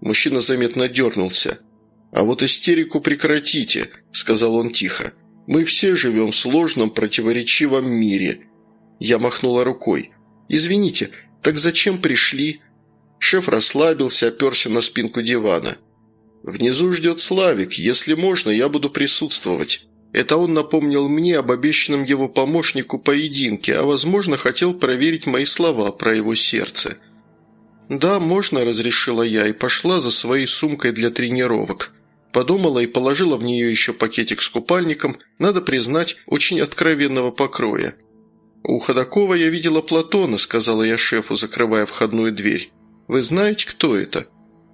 Мужчина заметно дернулся. «А вот истерику прекратите», – сказал он тихо. «Мы все живем в сложном, противоречивом мире». Я махнула рукой. «Извините, так зачем пришли?» Шеф расслабился, оперся на спинку дивана. «Внизу ждет Славик. Если можно, я буду присутствовать». Это он напомнил мне об обещанном его помощнику поединке, а, возможно, хотел проверить мои слова про его сердце. «Да, можно», – разрешила я и пошла за своей сумкой для тренировок. Подумала и положила в нее еще пакетик с купальником, надо признать, очень откровенного покроя. «У Ходакова я видела Платона», – сказала я шефу, закрывая входную дверь. «Вы знаете, кто это?»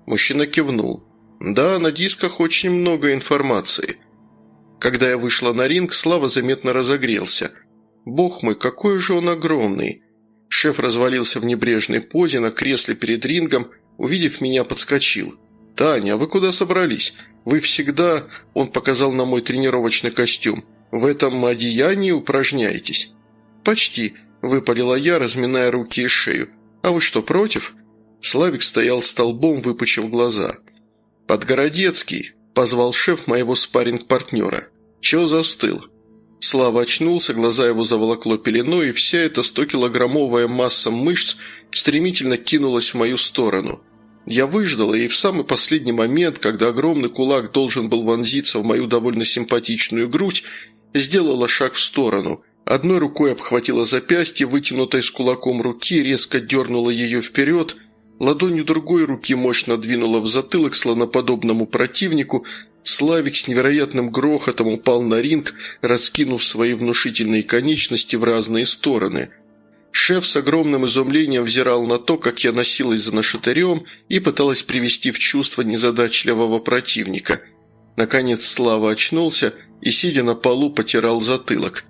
Мужчина кивнул. «Да, на дисках очень много информации». Когда я вышла на ринг, Слава заметно разогрелся. Бог мой, какой же он огромный! Шеф развалился в небрежной позе на кресле перед рингом, увидев меня, подскочил. «Таня, а вы куда собрались? Вы всегда...» – он показал на мой тренировочный костюм. «В этом одеянии упражняетесь?» «Почти», – выпалила я, разминая руки и шею. «А вы что, против?» Славик стоял столбом, выпучив глаза. «Подгородецкий», – позвал шеф моего спарринг-партнера. «Чё застыл?» Слава очнулся, глаза его заволокло пеленой, и вся эта 100-килограммовая масса мышц стремительно кинулась в мою сторону. Я выждала, и в самый последний момент, когда огромный кулак должен был вонзиться в мою довольно симпатичную грудь, сделала шаг в сторону. Одной рукой обхватила запястье, вытянутой с кулаком руки, резко дернула ее вперед – Ладонью другой руки мощно двинула в затылок слоноподобному противнику. Славик с невероятным грохотом упал на ринг, раскинув свои внушительные конечности в разные стороны. Шеф с огромным изумлением взирал на то, как я носилась за нашатырем и пыталась привести в чувство незадачливого противника. Наконец Слава очнулся и, сидя на полу, потирал затылок.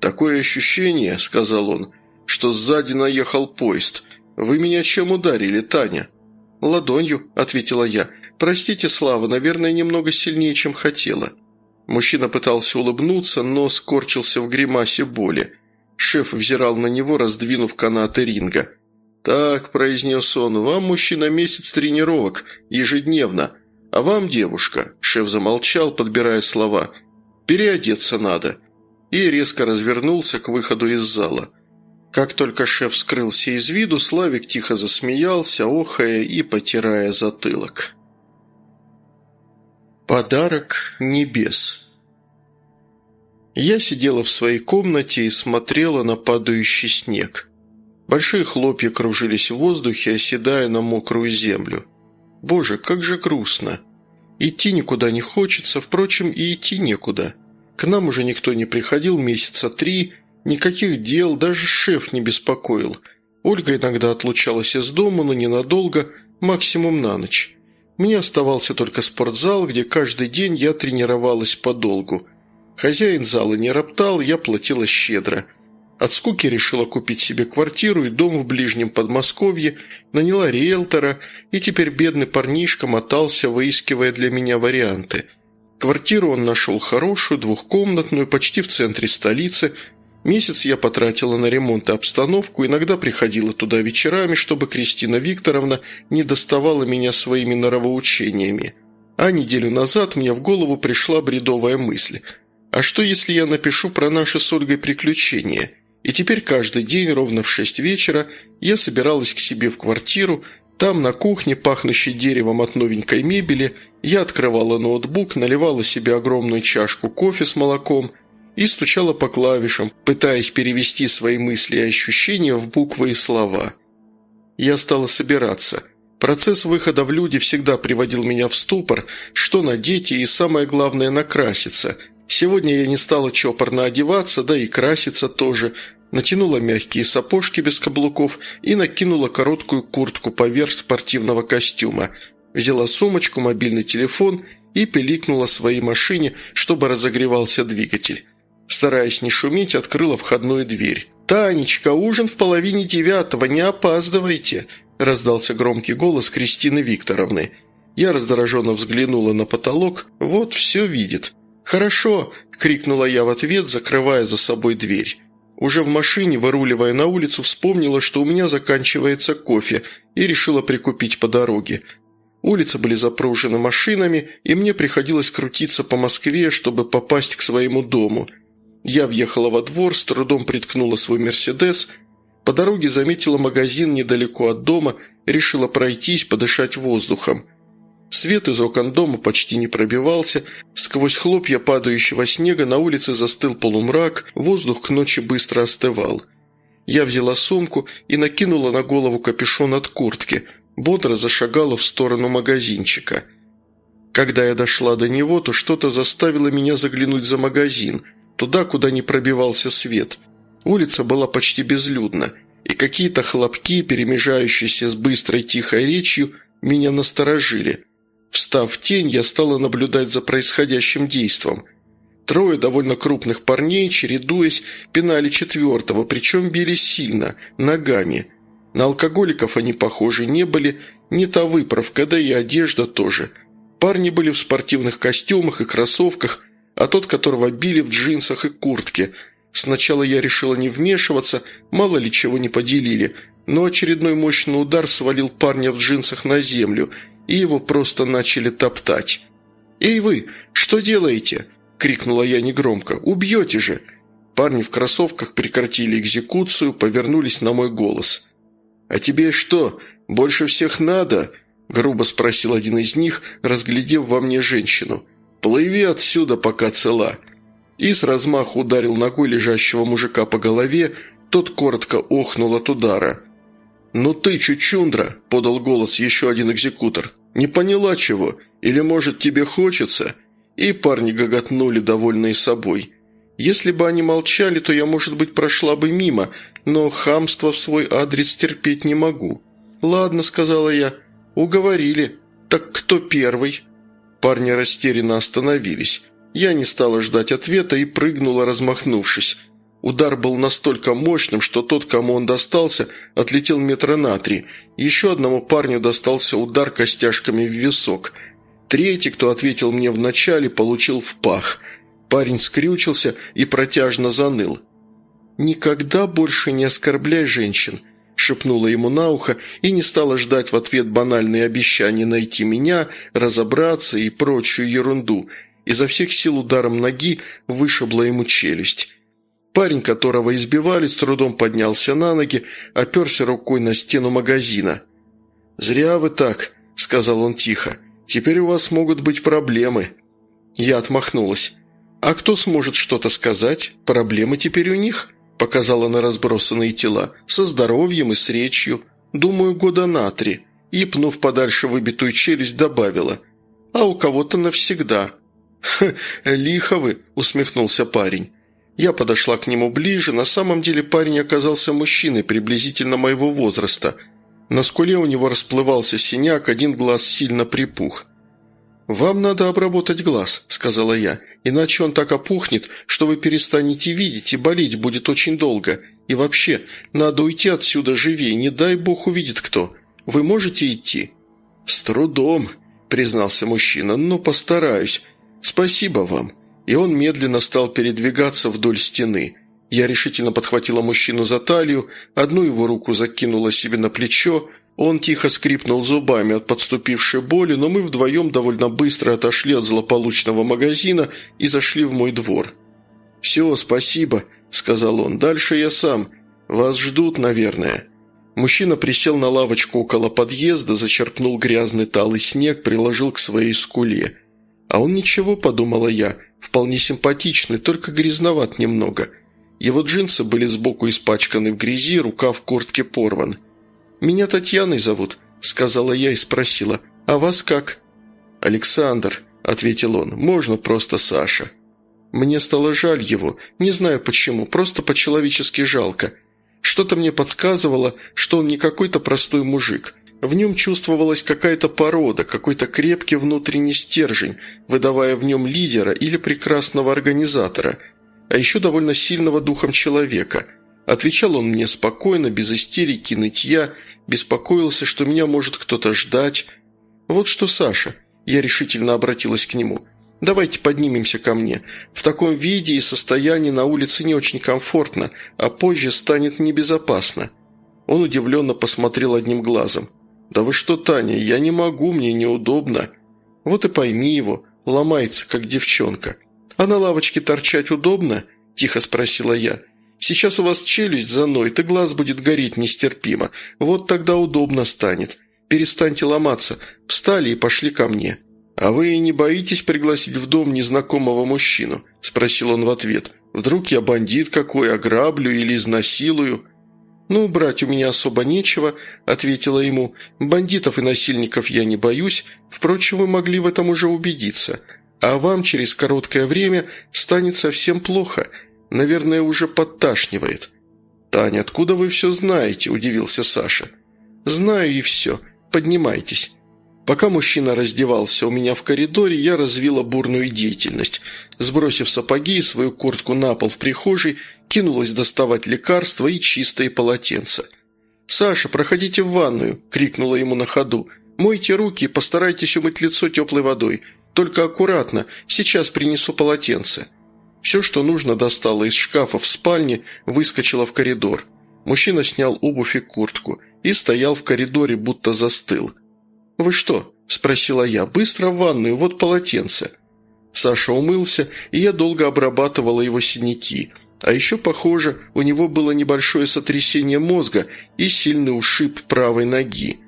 «Такое ощущение», — сказал он, — «что сзади наехал поезд». «Вы меня чем ударили, Таня?» «Ладонью», – ответила я. «Простите, Слава, наверное, немного сильнее, чем хотела». Мужчина пытался улыбнуться, но скорчился в гримасе боли. Шеф взирал на него, раздвинув канаты ринга. «Так», – произнес он, – «вам, мужчина, месяц тренировок, ежедневно. А вам, девушка», – шеф замолчал, подбирая слова, – «переодеться надо». И резко развернулся к выходу из зала. Как только шеф скрылся из виду, Славик тихо засмеялся, охая и потирая затылок. Подарок небес Я сидела в своей комнате и смотрела на падающий снег. Большие хлопья кружились в воздухе, оседая на мокрую землю. Боже, как же грустно. Идти никуда не хочется, впрочем, и идти некуда. К нам уже никто не приходил месяца три, Никаких дел, даже шеф не беспокоил. Ольга иногда отлучалась из дома, но ненадолго, максимум на ночь. Мне оставался только спортзал, где каждый день я тренировалась подолгу. Хозяин зала не роптал, я платила щедро. От скуки решила купить себе квартиру и дом в ближнем Подмосковье, наняла риэлтора, и теперь бедный парнишка мотался, выискивая для меня варианты. Квартиру он нашел хорошую, двухкомнатную, почти в центре столицы. Месяц я потратила на ремонт и обстановку, иногда приходила туда вечерами, чтобы Кристина Викторовна не доставала меня своими норовоучениями. А неделю назад мне в голову пришла бредовая мысль. А что, если я напишу про наши с Ольгой приключения? И теперь каждый день ровно в шесть вечера я собиралась к себе в квартиру, там на кухне, пахнущей деревом от новенькой мебели, я открывала ноутбук, наливала себе огромную чашку кофе с молоком и стучала по клавишам, пытаясь перевести свои мысли и ощущения в буквы и слова. Я стала собираться – Процесс выхода в люди всегда приводил меня в ступор, что надеть и, самое главное, накраситься. Сегодня я не стала чопорно одеваться, да и краситься тоже. Натянула мягкие сапожки без каблуков и накинула короткую куртку поверх спортивного костюма. Взяла сумочку, мобильный телефон и пиликнула своей машине, чтобы разогревался двигатель. Стараясь не шуметь, открыла входную дверь. «Танечка, ужин в половине девятого, не опаздывайте!» раздался громкий голос Кристины Викторовны. Я раздраженно взглянула на потолок, вот все видит. «Хорошо!» – крикнула я в ответ, закрывая за собой дверь. Уже в машине, выруливая на улицу, вспомнила, что у меня заканчивается кофе, и решила прикупить по дороге. Улицы были запружены машинами, и мне приходилось крутиться по Москве, чтобы попасть к своему дому. Я въехала во двор, с трудом приткнула свой «Мерседес», по дороге заметила магазин недалеко от дома, решила пройтись, подышать воздухом. Свет из окон дома почти не пробивался, сквозь хлопья падающего снега на улице застыл полумрак, воздух к ночи быстро остывал. Я взяла сумку и накинула на голову капюшон от куртки, бодро зашагала в сторону магазинчика. Когда я дошла до него, то что-то заставило меня заглянуть за магазин, туда, куда не пробивался свет – Улица была почти безлюдна, и какие-то хлопки, перемежающиеся с быстрой тихой речью, меня насторожили. Встав в тень, я стала наблюдать за происходящим действом. Трое довольно крупных парней, чередуясь, пинали четвертого, причем били сильно, ногами. На алкоголиков они, похожи, не были, не та выправка, да и одежда тоже. Парни были в спортивных костюмах и кроссовках, а тот, которого били в джинсах и куртке – Сначала я решила не вмешиваться, мало ли чего не поделили, но очередной мощный удар свалил парня в джинсах на землю, и его просто начали топтать. «Эй вы, что делаете?» – крикнула я негромко. «Убьете же!» Парни в кроссовках прекратили экзекуцию, повернулись на мой голос. «А тебе что, больше всех надо?» – грубо спросил один из них, разглядев во мне женщину. «Плыви отсюда, пока цела!» и с размаху ударил ногой лежащего мужика по голове, тот коротко охнул от удара. «Ну ты, чучундра!» – подал голос еще один экзекутор. «Не поняла чего? Или, может, тебе хочется?» И парни гоготнули, довольные собой. Если бы они молчали, то я, может быть, прошла бы мимо, но хамство в свой адрес терпеть не могу. «Ладно», – сказала я, – «уговорили. Так кто первый?» Парни растерянно остановились. Я не стала ждать ответа и прыгнула, размахнувшись. Удар был настолько мощным, что тот, кому он достался, отлетел метра на три. Еще одному парню достался удар костяшками в висок. Третий, кто ответил мне вначале, получил в пах. Парень скрючился и протяжно заныл. «Никогда больше не оскорбляй женщин», – шепнула ему на ухо и не стала ждать в ответ банальные обещания найти меня, разобраться и прочую ерунду – изо всех сил ударом ноги вышибла ему челюсть. Парень, которого избивали, с трудом поднялся на ноги, оперся рукой на стену магазина. «Зря вы так», — сказал он тихо. «Теперь у вас могут быть проблемы». Я отмахнулась. «А кто сможет что-то сказать? Проблемы теперь у них?» Показала на разбросанные тела. «Со здоровьем и с речью. Думаю, года на три». И, пнув подальше выбитую челюсть, добавила. «А у кого-то навсегда». «Ха, лихо вы!» – усмехнулся парень. Я подошла к нему ближе. На самом деле парень оказался мужчиной приблизительно моего возраста. На скуле у него расплывался синяк, один глаз сильно припух. «Вам надо обработать глаз», – сказала я. Иначе он так опухнет, что вы перестанете видеть, и болеть будет очень долго. И вообще, надо уйти отсюда живее, не дай бог увидит кто. Вы можете идти?» «С трудом», – признался мужчина, – «но постараюсь. Спасибо вам». И он медленно стал передвигаться вдоль стены. Я решительно подхватила мужчину за талию, одну его руку закинула себе на плечо, он тихо скрипнул зубами от подступившей боли, но мы вдвоем довольно быстро отошли от злополучного магазина и зашли в мой двор. «Все, спасибо», – сказал он, – «дальше я сам. Вас ждут, наверное». Мужчина присел на лавочку около подъезда, зачерпнул грязный талый снег, приложил к своей скуле. «А он ничего», – подумала я, – «вполне симпатичный, только грязноват немного». Его джинсы были сбоку испачканы в грязи, рука в куртке порван. «Меня Татьяной зовут», – сказала я и спросила. «А вас как?» «Александр», – ответил он, – «можно просто Саша». Мне стало жаль его, не знаю почему, просто по-человечески жалко. Что-то мне подсказывало, что он не какой-то простой мужик. В нем чувствовалась какая-то порода, какой-то крепкий внутренний стержень, выдавая в нем лидера или прекрасного организатора, а еще довольно сильного духом человека. Отвечал он мне спокойно, без истерики, нытья – Беспокоился, что меня может кто-то ждать. Вот что, Саша, я решительно обратилась к нему. Давайте поднимемся ко мне. В таком виде и состоянии на улице не очень комфортно, а позже станет небезопасно». Он удивленно посмотрел одним глазом. «Да вы что, Таня, я не могу, мне неудобно». «Вот и пойми его, ломается, как девчонка». «А на лавочке торчать удобно?» – тихо спросила я. Сейчас у вас челюсть заноет, и глаз будет гореть нестерпимо. Вот тогда удобно станет. Перестаньте ломаться. Встали и пошли ко мне». «А вы не боитесь пригласить в дом незнакомого мужчину?» – спросил он в ответ. «Вдруг я бандит какой, ограблю или изнасилую?» «Ну, брать у меня особо нечего», – ответила ему. «Бандитов и насильников я не боюсь. Впрочем, вы могли в этом уже убедиться. А вам через короткое время станет совсем плохо. Наверное, уже подташнивает». «Таня, откуда вы все знаете?» – удивился Саша. «Знаю и все. Поднимайтесь». Пока мужчина раздевался у меня в коридоре, я развила бурную деятельность. Сбросив сапоги и свою куртку на пол в прихожей, кинулась доставать лекарства и чистые полотенца. «Саша, проходите в ванную!» – крикнула ему на ходу. «Мойте руки и постарайтесь умыть лицо теплой водой. Только аккуратно, сейчас принесу полотенце». Все, что нужно, достала из шкафа в спальне, выскочила в коридор. Мужчина снял обувь и куртку и стоял в коридоре, будто застыл. «Вы что?» – спросила я. «Быстро в ванную, вот полотенце». Саша умылся, и я долго обрабатывала его синяки. А еще, похоже, у него было небольшое сотрясение мозга и сильный ушиб правой ноги.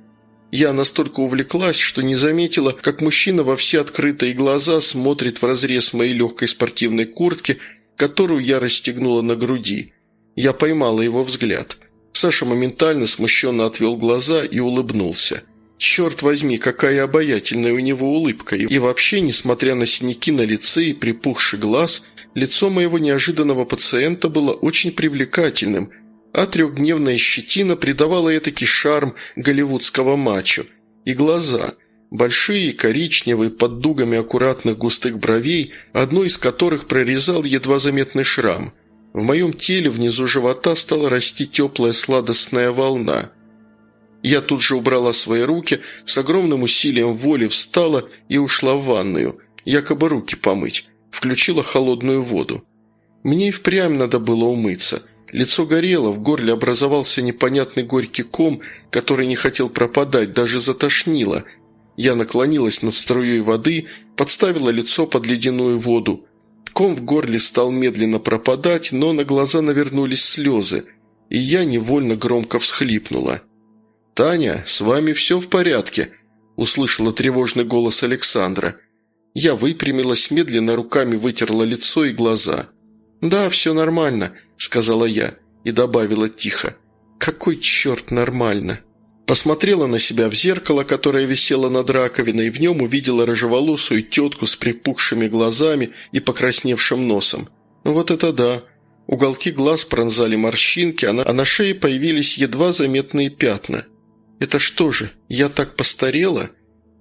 Я настолько увлеклась, что не заметила, как мужчина во все открытые глаза смотрит в разрез моей легкой спортивной куртки, которую я расстегнула на груди. Я поймала его взгляд. Саша моментально смущенно отвел глаза и улыбнулся. Черт возьми, какая обаятельная у него улыбка. И вообще, несмотря на синяки на лице и припухший глаз, лицо моего неожиданного пациента было очень привлекательным – а трехдневная щетина придавала этакий шарм голливудского мачо. И глаза – большие, коричневые, под дугами аккуратных густых бровей, одной из которых прорезал едва заметный шрам. В моем теле внизу живота стала расти теплая сладостная волна. Я тут же убрала свои руки, с огромным усилием воли встала и ушла в ванную, якобы руки помыть, включила холодную воду. Мне и впрямь надо было умыться – Лицо горело, в горле образовался непонятный горький ком, который не хотел пропадать, даже затошнило. Я наклонилась над струей воды, подставила лицо под ледяную воду. Ком в горле стал медленно пропадать, но на глаза навернулись слезы, и я невольно громко всхлипнула. «Таня, с вами все в порядке?» – услышала тревожный голос Александра. Я выпрямилась, медленно руками вытерла лицо и глаза. «Да, все нормально», – сказала я и добавила тихо. «Какой черт нормально!» Посмотрела на себя в зеркало, которое висело над раковиной, и в нем увидела рыжеволосую тетку с припухшими глазами и покрасневшим носом. Вот это да! Уголки глаз пронзали морщинки, а на, а на шее появились едва заметные пятна. «Это что же, я так постарела?»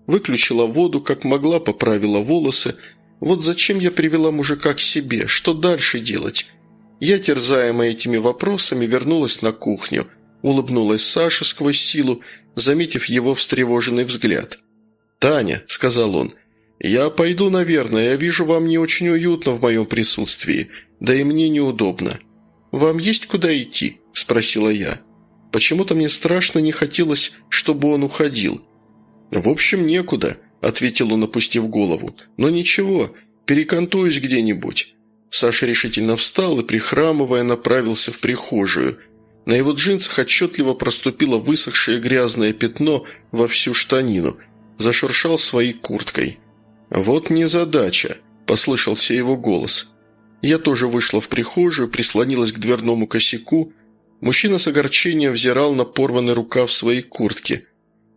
Выключила воду, как могла, поправила волосы, Вот зачем я привела мужика к себе? Что дальше делать? Я, терзаемая этими вопросами, вернулась на кухню. Улыбнулась Саша сквозь силу, заметив его встревоженный взгляд. «Таня», — сказал он, — «я пойду, наверное. Я вижу, вам не очень уютно в моем присутствии, да и мне неудобно». «Вам есть куда идти?» – спросила я. Почему-то мне страшно не хотелось, чтобы он уходил. «В общем, некуда», – ответил он, опустив голову. «Но ничего, перекантуюсь где-нибудь». Саша решительно встал и, прихрамывая, направился в прихожую. На его джинсах отчетливо проступило высохшее грязное пятно во всю штанину. Зашуршал своей курткой. «Вот незадача», – послышался его голос. Я тоже вышла в прихожую, прислонилась к дверному косяку. Мужчина с огорчением взирал на порванный рукав своей куртки.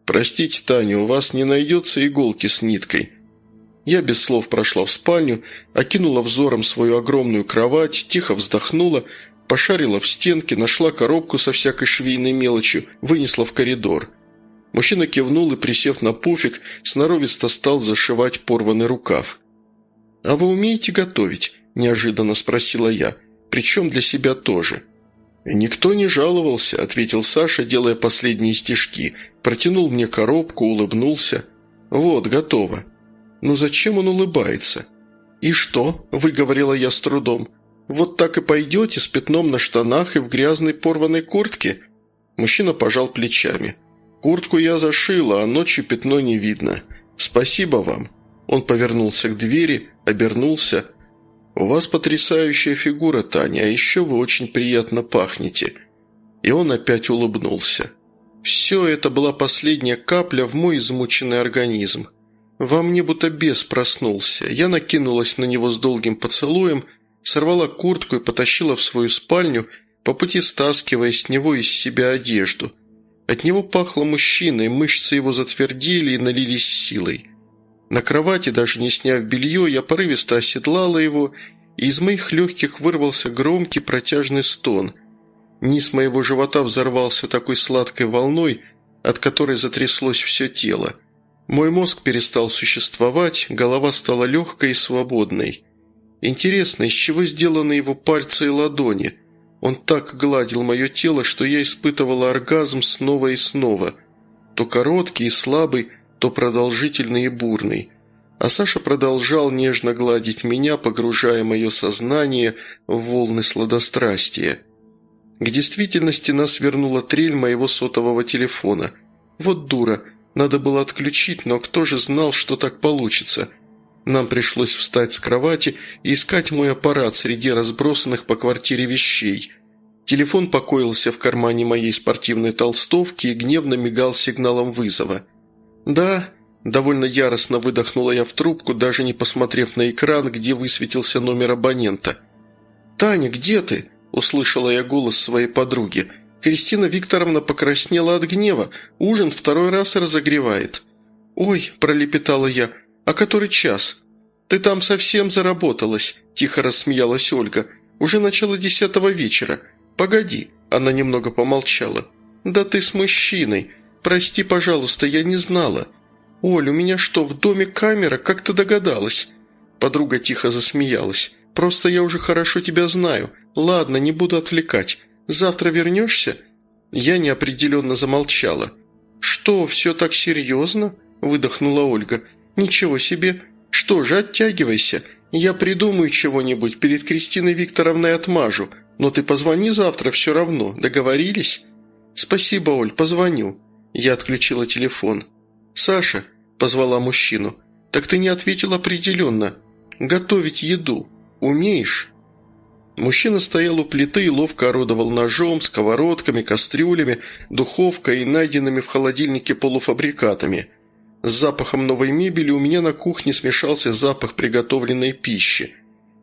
«Простите, Таня, у вас не найдется иголки с ниткой». Я без слов прошла в спальню, окинула взором свою огромную кровать, тихо вздохнула, пошарила в стенке, нашла коробку со всякой швейной мелочью, вынесла в коридор. Мужчина кивнул и, присев на пуфик, сноровисто стал зашивать порванный рукав. «А вы умеете готовить?» неожиданно спросила я. «Причем для себя тоже». «Никто не жаловался», – ответил Саша, делая последние стежки. Протянул мне коробку, улыбнулся. «Вот, готово». «Ну зачем он улыбается?» «И что?» – выговорила я с трудом. «Вот так и пойдете с пятном на штанах и в грязной порванной куртке?» Мужчина пожал плечами. «Куртку я зашила, а ночью пятно не видно. Спасибо вам». Он повернулся к двери, обернулся – «У вас потрясающая фигура, Таня, а еще вы очень приятно пахнете». И он опять улыбнулся. Все это была последняя капля в мой измученный организм. Во мне будто бес проснулся. Я накинулась на него с долгим поцелуем, сорвала куртку и потащила в свою спальню, по пути стаскивая с него из себя одежду. От него пахло мужчиной, мышцы его затвердели и налились силой. На кровати, даже не сняв белье, я порывисто оседлала его, и из моих легких вырвался громкий протяжный стон. Низ моего живота взорвался такой сладкой волной, от которой затряслось все тело. Мой мозг перестал существовать, голова стала легкой и свободной. Интересно, из чего сделаны его пальцы и ладони? Он так гладил мое тело, что я испытывала оргазм снова и снова. То короткий и слабый, то продолжительный и бурный. А Саша продолжал нежно гладить меня, погружая мое сознание в волны сладострастия. К действительности нас вернула трель моего сотового телефона. Вот дура, надо было отключить, но кто же знал, что так получится? Нам пришлось встать с кровати и искать мой аппарат среди разбросанных по квартире вещей. Телефон покоился в кармане моей спортивной толстовки и гневно мигал сигналом вызова – «Да», – довольно яростно выдохнула я в трубку, даже не посмотрев на экран, где высветился номер абонента. «Таня, где ты?» – услышала я голос своей подруги. Кристина Викторовна покраснела от гнева, ужин второй раз разогревает. «Ой», – пролепетала я, – «а который час?» «Ты там совсем заработалась», – тихо рассмеялась Ольга. «Уже начало десятого вечера. Погоди», – она немного помолчала. «Да ты с мужчиной. «Прости, пожалуйста, я не знала». «Оль, у меня что, в доме камера? Как ты догадалась?» Подруга тихо засмеялась. «Просто я уже хорошо тебя знаю. Ладно, не буду отвлекать. Завтра вернешься?» Я неопределенно замолчала. «Что, все так серьезно?» – выдохнула Ольга. «Ничего себе. Что же, оттягивайся. Я придумаю чего-нибудь, перед Кристиной Викторовной отмажу. Но ты позвони завтра все равно. Договорились?» «Спасибо, Оль, позвоню». Я отключила телефон. «Саша», – позвала мужчину, – «так ты не ответил определенно. Готовить еду. Умеешь?» Мужчина стоял у плиты и ловко орудовал ножом, сковородками, кастрюлями, духовкой и найденными в холодильнике полуфабрикатами. С запахом новой мебели у меня на кухне смешался запах приготовленной пищи.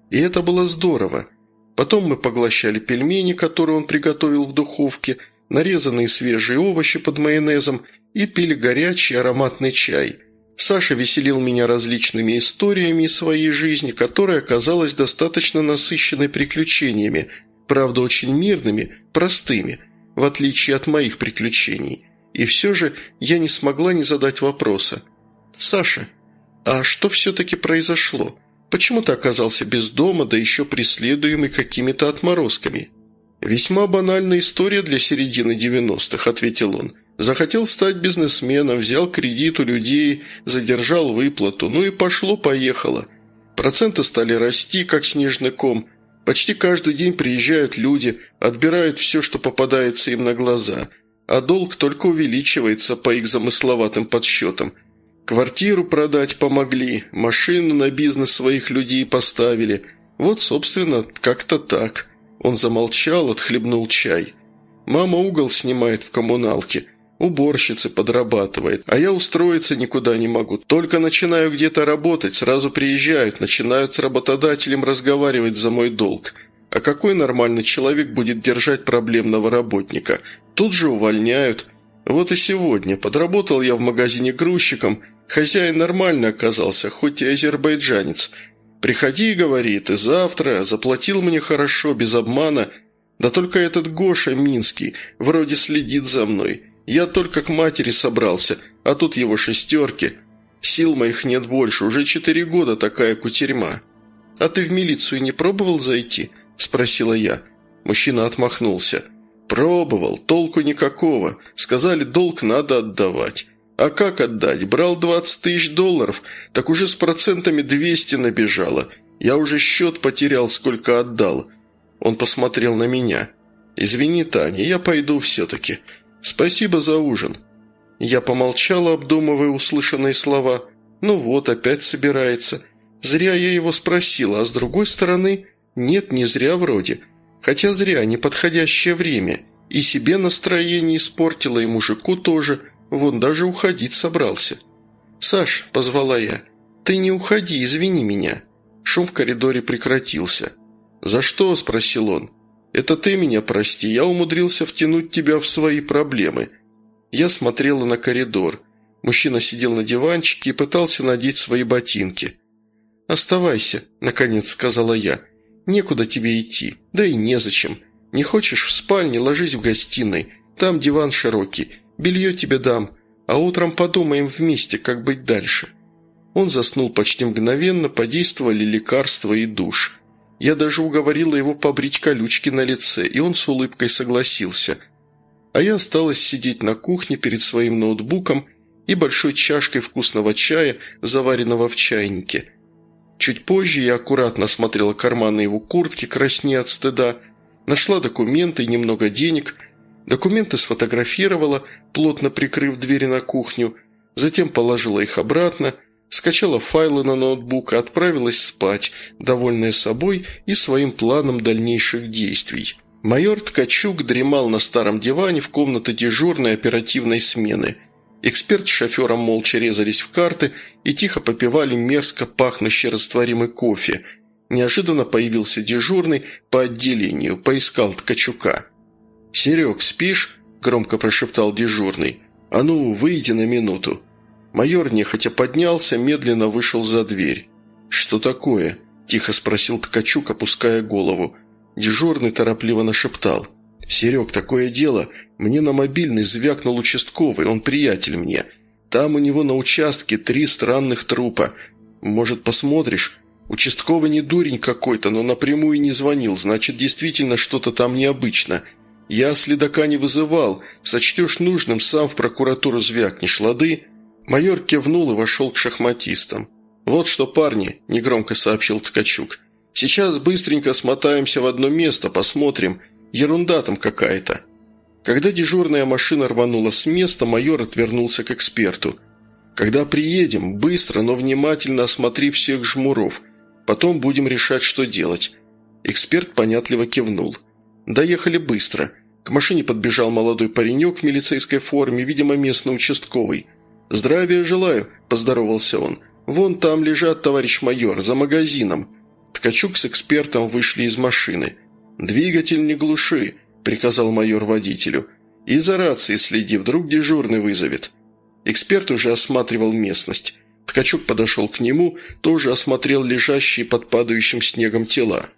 И это было здорово. Потом мы поглощали пельмени, которые он приготовил в духовке – нарезанные свежие овощи под майонезом и пили горячий ароматный чай. Саша веселил меня различными историями из своей жизни, которая оказалась достаточно насыщенной приключениями, правда очень мирными, простыми, в отличие от моих приключений. И все же я не смогла не задать вопроса. «Саша, а что все-таки произошло? Почему ты оказался без дома, да еще преследуемый какими-то отморозками?» «Весьма банальная история для середины девяностых», – ответил он. «Захотел стать бизнесменом, взял кредит у людей, задержал выплату, ну и пошло-поехало. Проценты стали расти, как снежный ком. Почти каждый день приезжают люди, отбирают все, что попадается им на глаза, а долг только увеличивается по их замысловатым подсчетам. Квартиру продать помогли, машину на бизнес своих людей поставили. Вот, собственно, как-то так». Он замолчал, отхлебнул чай. «Мама угол снимает в коммуналке. Уборщицы подрабатывает, а я устроиться никуда не могу. Только начинаю где-то работать, сразу приезжают, начинают с работодателем разговаривать за мой долг. А какой нормальный человек будет держать проблемного работника? Тут же увольняют. Вот и сегодня. Подработал я в магазине грузчиком. Хозяин нормальный оказался, хоть и азербайджанец. «Приходи», — говорит, — «и завтра заплатил мне хорошо, без обмана. Да только этот Гоша Минский вроде следит за мной. Я только к матери собрался, а тут его шестерки. Сил моих нет больше, уже четыре года такая кутерьма». «А ты в милицию не пробовал зайти?» – спросила я. Мужчина отмахнулся. «Пробовал, толку никакого. Сказали, долг надо отдавать. А как отдать? Брал 20 тысяч долларов, так уже с процентами 200 набежало. Я уже счет потерял, сколько отдал». Он посмотрел на меня. «Извини, Таня, я пойду все-таки. «Спасибо за ужин». Я помолчала, обдумывая услышанные слова. «Ну вот, опять собирается. Зря я его спросила, а с другой стороны, нет, не зря вроде. Хотя зря, неподходящее время. И себе настроение испортила, и мужику тоже. Вон даже уходить собрался». «Саш», – позвала я, – «ты не уходи, извини меня». Шум в коридоре прекратился. «За что?» – спросил он. Это ты меня прости, я умудрился втянуть тебя в свои проблемы». Я смотрела на коридор. Мужчина сидел на диванчике и пытался надеть свои ботинки. «Оставайся», – наконец сказала я. «Некуда тебе идти, да и незачем. Не хочешь в спальне, ложись в гостиной. Там диван широкий, белье тебе дам, а утром подумаем вместе, как быть дальше». Он заснул почти мгновенно, подействовали лекарства и душ. Я даже уговорила его побрить колючки на лице, и он с улыбкой согласился. А я осталась сидеть на кухне перед своим ноутбуком и большой чашкой вкусного чая, заваренного в чайнике. Чуть позже я аккуратно осмотрела карманы его куртки, краснея от стыда, нашла документы и немного денег, документы сфотографировала, плотно прикрыв двери на кухню, затем положила их обратно – скачала файлы на ноутбук и отправилась спать, довольная собой и своим планом дальнейших действий. Майор Ткачук дремал на старом диване в комнате дежурной оперативной смены. Эксперт с шофером молча резались в карты и тихо попивали мерзко пахнущий растворимый кофе. Неожиданно появился дежурный по отделению, поискал Ткачука. «Серег, спишь?» – громко прошептал дежурный. «А ну, выйди на минуту». Майор нехотя поднялся, медленно вышел за дверь. «Что такое?» – тихо спросил Ткачук, опуская голову. Дежурный торопливо нашептал. «Серег, такое дело. Мне на мобильный звякнул участковый, он приятель мне. Там у него на участке три странных трупа. Может, посмотришь? Участковый не дурень какой-то, но напрямую не звонил, значит, действительно что-то там необычно. Я следака не вызывал. Сочтешь нужным, сам в прокуратуру звякнешь, лады?» Майор кивнул и вошел к шахматистам. «Вот что, парни», – негромко сообщил Ткачук. «Сейчас быстренько смотаемся в одно место, посмотрим. Ерунда там какая-то». Когда дежурная машина рванула с места, майор отвернулся к эксперту. «Когда приедем, быстро, но внимательно осмотри всех жмуров. Потом будем решать, что делать». Эксперт понятливо кивнул. Доехали быстро. К машине подбежал молодой паренек в милицейской форме, видимо, местный участковый. «Здравия желаю», – поздоровался он. «Вон там лежат, товарищ майор, за магазином». Ткачук с экспертом вышли из машины. «Двигатель не глуши», – приказал майор водителю. «И за рацией следи, вдруг дежурный вызовет». Эксперт уже осматривал местность. Ткачук подошел к нему, тоже осмотрел лежащие под падающим снегом тела.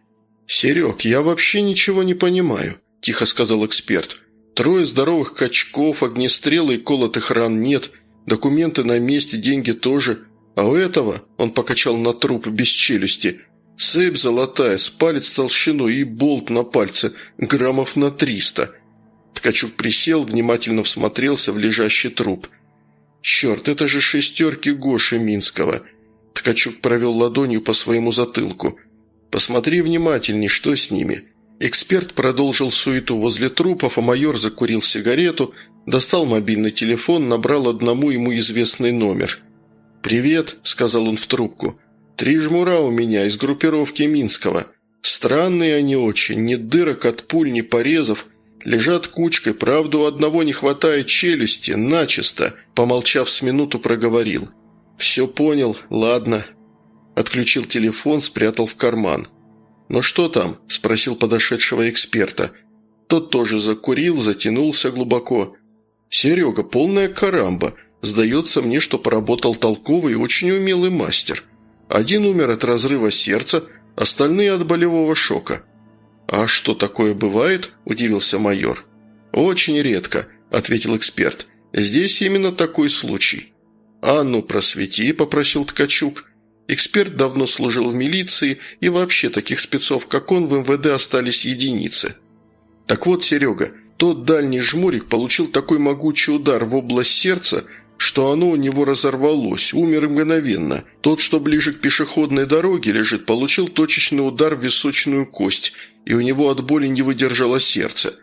«Серег, я вообще ничего не понимаю», – тихо сказал эксперт. «Трое здоровых качков, огнестрела и колотых ран нет – Документы на месте, деньги тоже. А у этого, он покачал на труп без челюсти, цепь золотая, с палец толщиной и болт на пальце, граммов на триста. Ткачук присел, внимательно всмотрелся в лежащий труп. «Черт, это же шестерки Гоши Минского!» Ткачук провел ладонью по своему затылку. «Посмотри внимательней, что с ними». Эксперт продолжил суету возле трупов, а майор закурил сигарету, достал мобильный телефон, набрал одному ему известный номер. «Привет», – сказал он в трубку. «Три жмура у меня из группировки Минского. Странные они очень, ни дырок от пуль, ни порезов. Лежат кучкой, правда, у одного не хватает челюсти, начисто», – помолчав с минуту, проговорил. «Все понял, ладно». Отключил телефон, спрятал в карман. «Ну что там?» – спросил подошедшего эксперта. Тот тоже закурил, затянулся глубоко. «Серега, полная карамба. Сдается мне, что поработал толковый и очень умелый мастер. Один умер от разрыва сердца, остальные от болевого шока». «А что такое бывает?» – удивился майор. «Очень редко», – ответил эксперт. «Здесь именно такой случай». «А ну, просвети», – попросил Ткачук. Эксперт давно служил в милиции, и вообще таких спецов, как он, в МВД остались единицы. Так вот, Серега, тот дальний жмурик получил такой могучий удар в область сердца, что оно у него разорвалось, умер мгновенно. Тот, что ближе к пешеходной дороге лежит, получил точечный удар в височную кость, и у него от боли не выдержало сердце.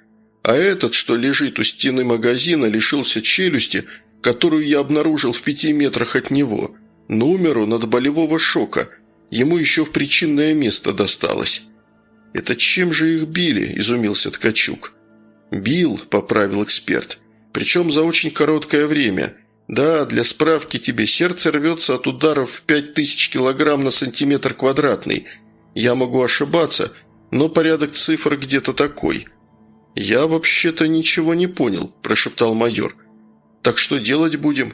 А этот, что лежит у стены магазина, лишился челюсти, которую я обнаружил в пяти метрах от него – но умер он от болевого шока. Ему еще в причинное место досталось. «Это чем же их били?» – изумился Ткачук. «Бил», – поправил эксперт. «Причем за очень короткое время. Да, для справки тебе сердце рвется от ударов в пять тысяч килограмм на сантиметр квадратный. Я могу ошибаться, но порядок цифр где-то такой». «Я вообще-то ничего не понял», – прошептал майор. «Так что делать будем?»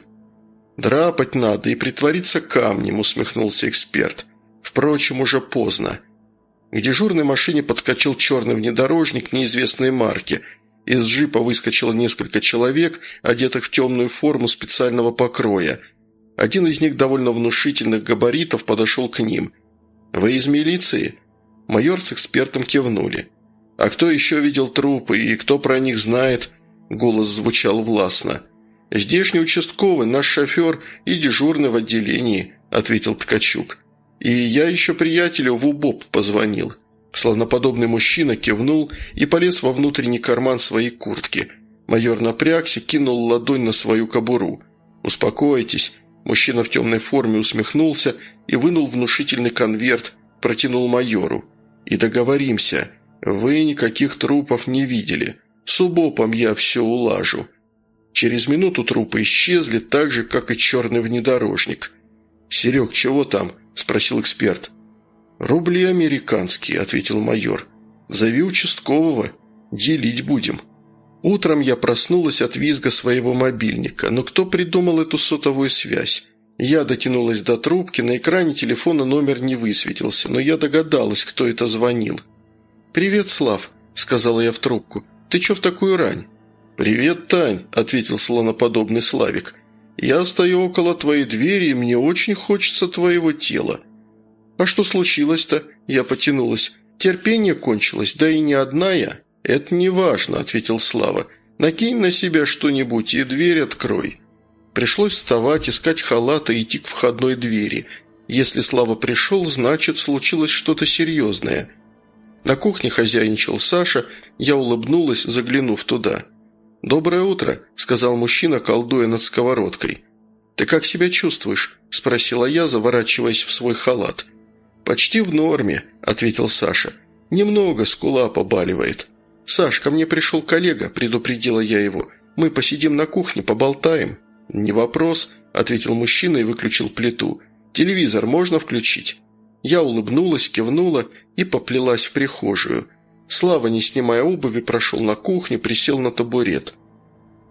«Драпать надо и притвориться камнем», – усмехнулся эксперт. «Впрочем, уже поздно». К дежурной машине подскочил черный внедорожник неизвестной марки. Из джипа выскочило несколько человек, одетых в темную форму специального покроя. Один из них довольно внушительных габаритов подошел к ним. «Вы из милиции?» Майор с экспертом кивнули. «А кто еще видел трупы и кто про них знает?» Голос звучал властно. «Здешний участковый, наш шофер и дежурный в отделении», – ответил Ткачук. «И я еще приятелю в УБОП позвонил». Слоноподобный мужчина кивнул и полез во внутренний карман своей куртки. Майор напрягся, кинул ладонь на свою кобуру. «Успокойтесь». Мужчина в темной форме усмехнулся и вынул внушительный конверт, протянул майору. «И договоримся. Вы никаких трупов не видели. С УБОПом я все улажу». Через минуту трупы исчезли, так же, как и черный внедорожник. «Серег, чего там?» – спросил эксперт. «Рубли американские», – ответил майор. «Зови участкового. Делить будем». Утром я проснулась от визга своего мобильника, но кто придумал эту сотовую связь? Я дотянулась до трубки, на экране телефона номер не высветился, но я догадалась, кто это звонил. «Привет, Слав», – сказала я в трубку. «Ты чё в такую рань?» «Привет, Тань», – ответил слоноподобный Славик. «Я стою около твоей двери, и мне очень хочется твоего тела». «А что случилось-то?» – я потянулась. «Терпение кончилось, да и не одна я». «Это не важно», – ответил Слава. «Накинь на себя что-нибудь и дверь открой». Пришлось вставать, искать халат и идти к входной двери. Если Слава пришел, значит, случилось что-то серьезное. На кухне хозяйничал Саша, я улыбнулась, заглянув туда. «Доброе утро», – сказал мужчина, колдуя над сковородкой. «Ты как себя чувствуешь?» – спросила я, заворачиваясь в свой халат. «Почти в норме», – ответил Саша. «Немного скула побаливает». «Саш, ко мне пришел коллега», – предупредила я его. «Мы посидим на кухне, поболтаем». «Не вопрос», – ответил мужчина и выключил плиту. «Телевизор можно включить?» Я улыбнулась, кивнула и поплелась в прихожую – Слава, не снимая обуви, прошел на кухню, присел на табурет.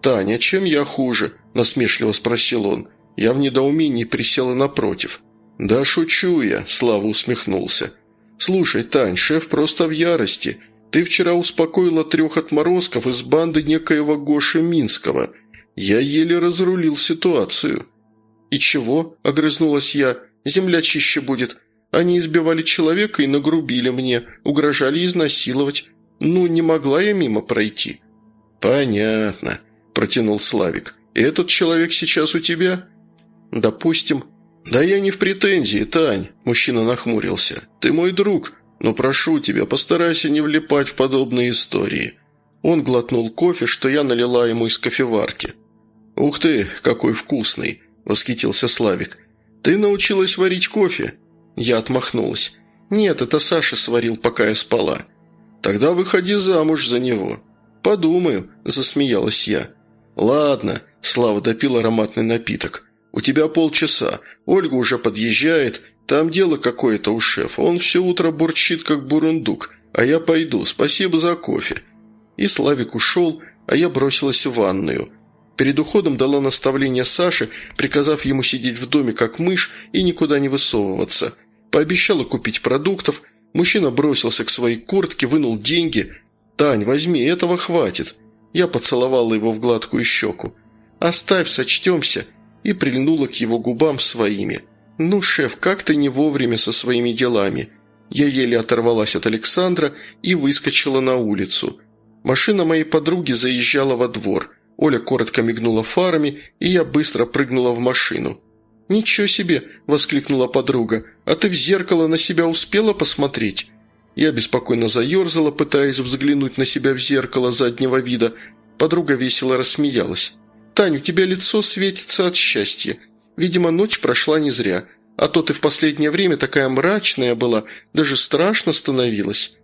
«Таня, чем я хуже?» – насмешливо спросил он. Я в недоумении присела напротив. «Да шучу я», – Слава усмехнулся. «Слушай, Тань, шеф просто в ярости. Ты вчера успокоила трех отморозков из банды некоего Гоши Минского. Я еле разрулил ситуацию». «И чего?» – огрызнулась я. «Земля чище будет. Они избивали человека и нагрубили мне, угрожали изнасиловать. Ну, не могла я мимо пройти». «Понятно», – протянул Славик. «Этот человек сейчас у тебя?» «Допустим». «Да я не в претензии, Тань», – мужчина нахмурился. «Ты мой друг, но прошу тебя, постарайся не влипать в подобные истории». Он глотнул кофе, что я налила ему из кофеварки. «Ух ты, какой вкусный!» – восхитился Славик. «Ты научилась варить кофе?» Я отмахнулась. «Нет, это Саша сварил, пока я спала». «Тогда выходи замуж за него». «Подумаю», – засмеялась я. «Ладно», – Слава допил ароматный напиток. «У тебя полчаса. Ольга уже подъезжает. Там дело какое-то у шефа. Он все утро бурчит, как бурундук. А я пойду. Спасибо за кофе». И Славик ушел, а я бросилась в ванную. Перед уходом дала наставление Саше, приказав ему сидеть в доме как мышь и никуда не высовываться – Пообещала купить продуктов. Мужчина бросился к своей куртке, вынул деньги. «Тань, возьми, этого хватит». Я поцеловала его в гладкую щеку. «Оставь, сочтемся», и прильнула к его губам своими. «Ну, шеф, как ты не вовремя со своими делами?» Я еле оторвалась от Александра и выскочила на улицу. Машина моей подруги заезжала во двор. Оля коротко мигнула фарами, и я быстро прыгнула в машину. «Ничего себе!» – воскликнула подруга. «А ты в зеркало на себя успела посмотреть?» Я беспокойно заерзала, пытаясь взглянуть на себя в зеркало заднего вида. Подруга весело рассмеялась. «Тань, у тебя лицо светится от счастья. Видимо, ночь прошла не зря. А то ты в последнее время такая мрачная была, даже страшно становилась».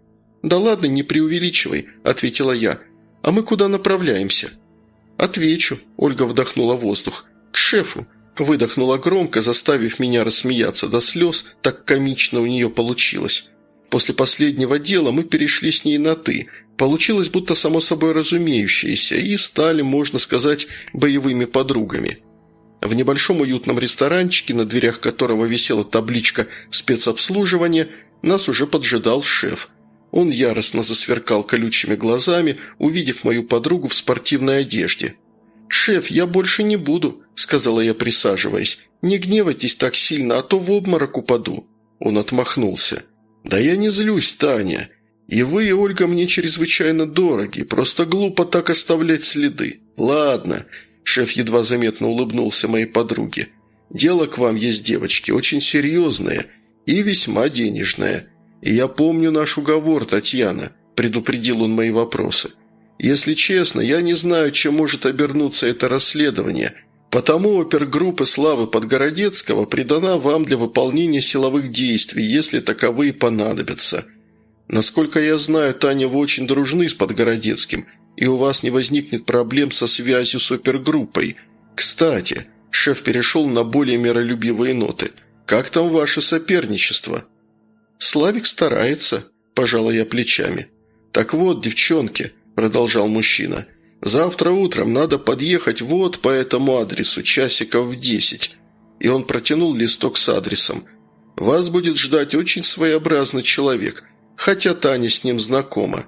«Да ладно, не преувеличивай», – ответила я. «А мы куда направляемся?» «Отвечу», – Ольга вдохнула воздух. «К шефу. Выдохнула громко, заставив меня рассмеяться до слез, так комично у нее получилось. После последнего дела мы перешли с ней на «ты». Получилось будто само собой разумеющееся, и стали, можно сказать, боевыми подругами. В небольшом уютном ресторанчике, на дверях которого висела табличка «Спецобслуживание», нас уже поджидал шеф. Он яростно засверкал колючими глазами, увидев мою подругу в спортивной одежде. «Шеф, я больше не буду», – сказала я, присаживаясь. «Не гневайтесь так сильно, а то в обморок упаду». Он отмахнулся. «Да я не злюсь, Таня. И вы, и Ольга мне чрезвычайно дороги. Просто глупо так оставлять следы. Ладно». Шеф едва заметно улыбнулся моей подруге. «Дело к вам есть, девочки, очень серьезное и весьма денежное. И я помню наш уговор, Татьяна», – предупредил он мои вопросы. «Если честно, я не знаю, чем может обернуться это расследование, Потому опергруппа «Славы Подгородецкого» придана вам для выполнения силовых действий, если таковые понадобятся. Насколько я знаю, Таня, вы очень дружны с Подгородецким, и у вас не возникнет проблем со связью с опергруппой. Кстати, шеф перешел на более миролюбивые ноты. Как там ваше соперничество?» «Славик старается», – пожала я плечами. «Так вот, девчонки», – продолжал мужчина – Завтра утром надо подъехать вот по этому адресу, часиков в десять». И он протянул листок с адресом. «Вас будет ждать очень своеобразный человек, хотя Таня с ним знакома».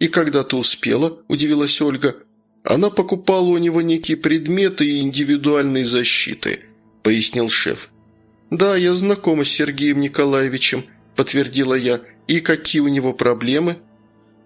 «И когда ты успела?» – удивилась Ольга. «Она покупала у него некие предметы и индивидуальные защиты», – пояснил шеф. «Да, я знакома с Сергеем Николаевичем», – подтвердила я. «И какие у него проблемы?»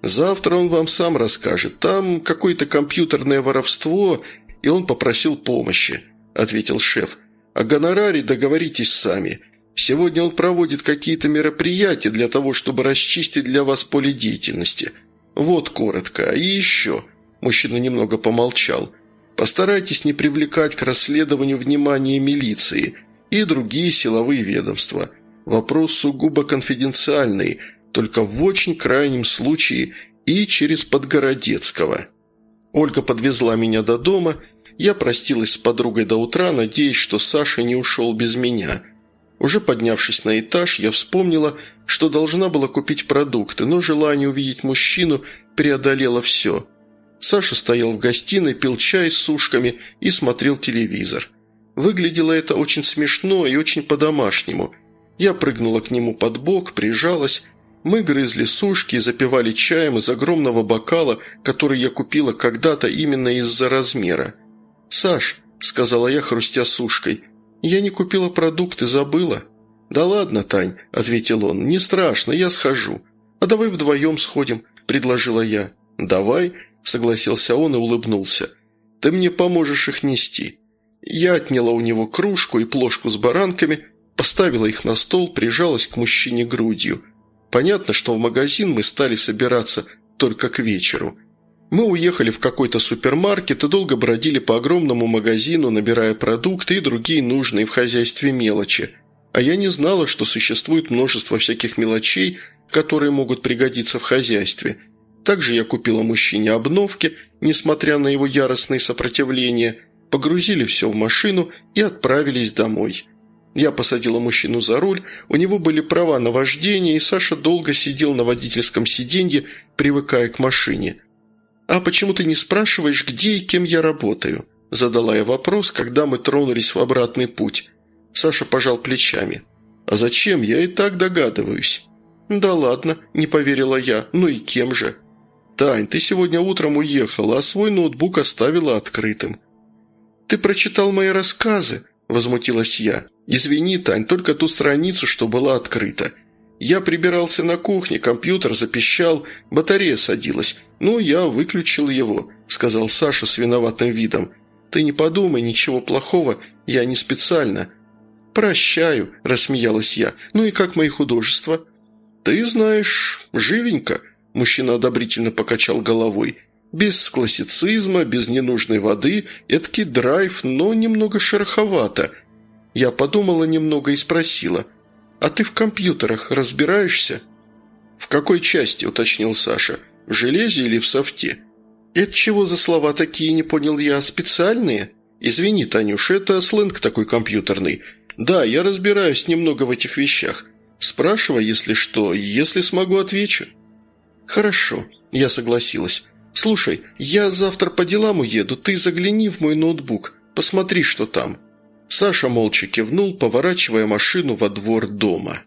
Завтра он вам сам расскажет. Там какое-то компьютерное воровство, и он попросил помощи», – ответил шеф. «О гонораре договоритесь сами. Сегодня он проводит какие-то мероприятия для того, чтобы расчистить для вас поле деятельности. Вот коротко. И еще...» – мужчина немного помолчал. «Постарайтесь не привлекать к расследованию внимания милиции и другие силовые ведомства. Вопрос сугубо конфиденциальный – только в очень крайнем случае и через Подгородецкого. Ольга подвезла меня до дома, я простилась с подругой до утра, надеясь, что Саша не ушел без меня. Уже поднявшись на этаж, я вспомнила, что должна была купить продукты, но желание увидеть мужчину преодолело все. Саша стоял в гостиной, пил чай с сушками и смотрел телевизор. Выглядело это очень смешно и очень по-домашнему. Я прыгнула к нему под бок, прижалась, мы грызли сушки и запивали чаем из огромного бокала, который я купила когда-то именно из-за размера. «Саш», – сказала я, хрустя сушкой, – «Я не купила продукты, забыла». «Да ладно, Тань», – ответил он, – «не страшно, я схожу». «А давай вдвоем сходим», – предложила я. «Давай», – согласился он и улыбнулся. «Ты мне поможешь их нести». Я отняла у него кружку и плошку с баранками, поставила их на стол, прижалась к мужчине грудью. Понятно, что в магазин мы стали собираться только к вечеру. Мы уехали в какой-то супермаркет и долго бродили по огромному магазину, набирая продукты и другие нужные в хозяйстве мелочи. А я не знала, что существует множество всяких мелочей, которые могут пригодиться в хозяйстве. Также я купила мужчине обновки, несмотря на его яростное сопротивление – погрузили все в машину и отправились домой. Я посадила мужчину за руль, у него были права на вождение, и Саша долго сидел на водительском сиденье, привыкая к машине. «А почему ты не спрашиваешь, где и кем я работаю?» – задала я вопрос, когда мы тронулись в обратный путь. Саша пожал плечами. «А зачем? Я и так догадываюсь». «Да ладно», – не поверила я. «Ну и кем же?» «Тань, ты сегодня утром уехала, а свой ноутбук оставила открытым». «Ты прочитал мои рассказы?» – возмутилась я. «Извини, Тань, только ту страницу, что была открыта. Я прибирался на кухне, компьютер запищал, батарея садилась. Ну, я выключил его», – сказал Саша с виноватым видом. «Ты не подумай, ничего плохого, я не специально». «Прощаю», – рассмеялась я. «Ну и как мои художества?» «Ты знаешь, живенько», – мужчина одобрительно покачал головой. Без классицизма, без ненужной воды, эдакий драйв, но немного шероховато. Я подумала немного и спросила, «А ты в компьютерах разбираешься?» «В какой части?» – уточнил Саша. «В железе или в софте?» «Это чего за слова такие, не понял я, специальные?» «Извини, Танюш, это сленг такой компьютерный. Да, я разбираюсь немного в этих вещах. Спрашивай, если что, если смогу, отвечу». «Хорошо», – я согласилась. «Слушай, я завтра по делам уеду, ты загляни в мой ноутбук, посмотри, что там». Саша молча кивнул, поворачивая машину во двор дома.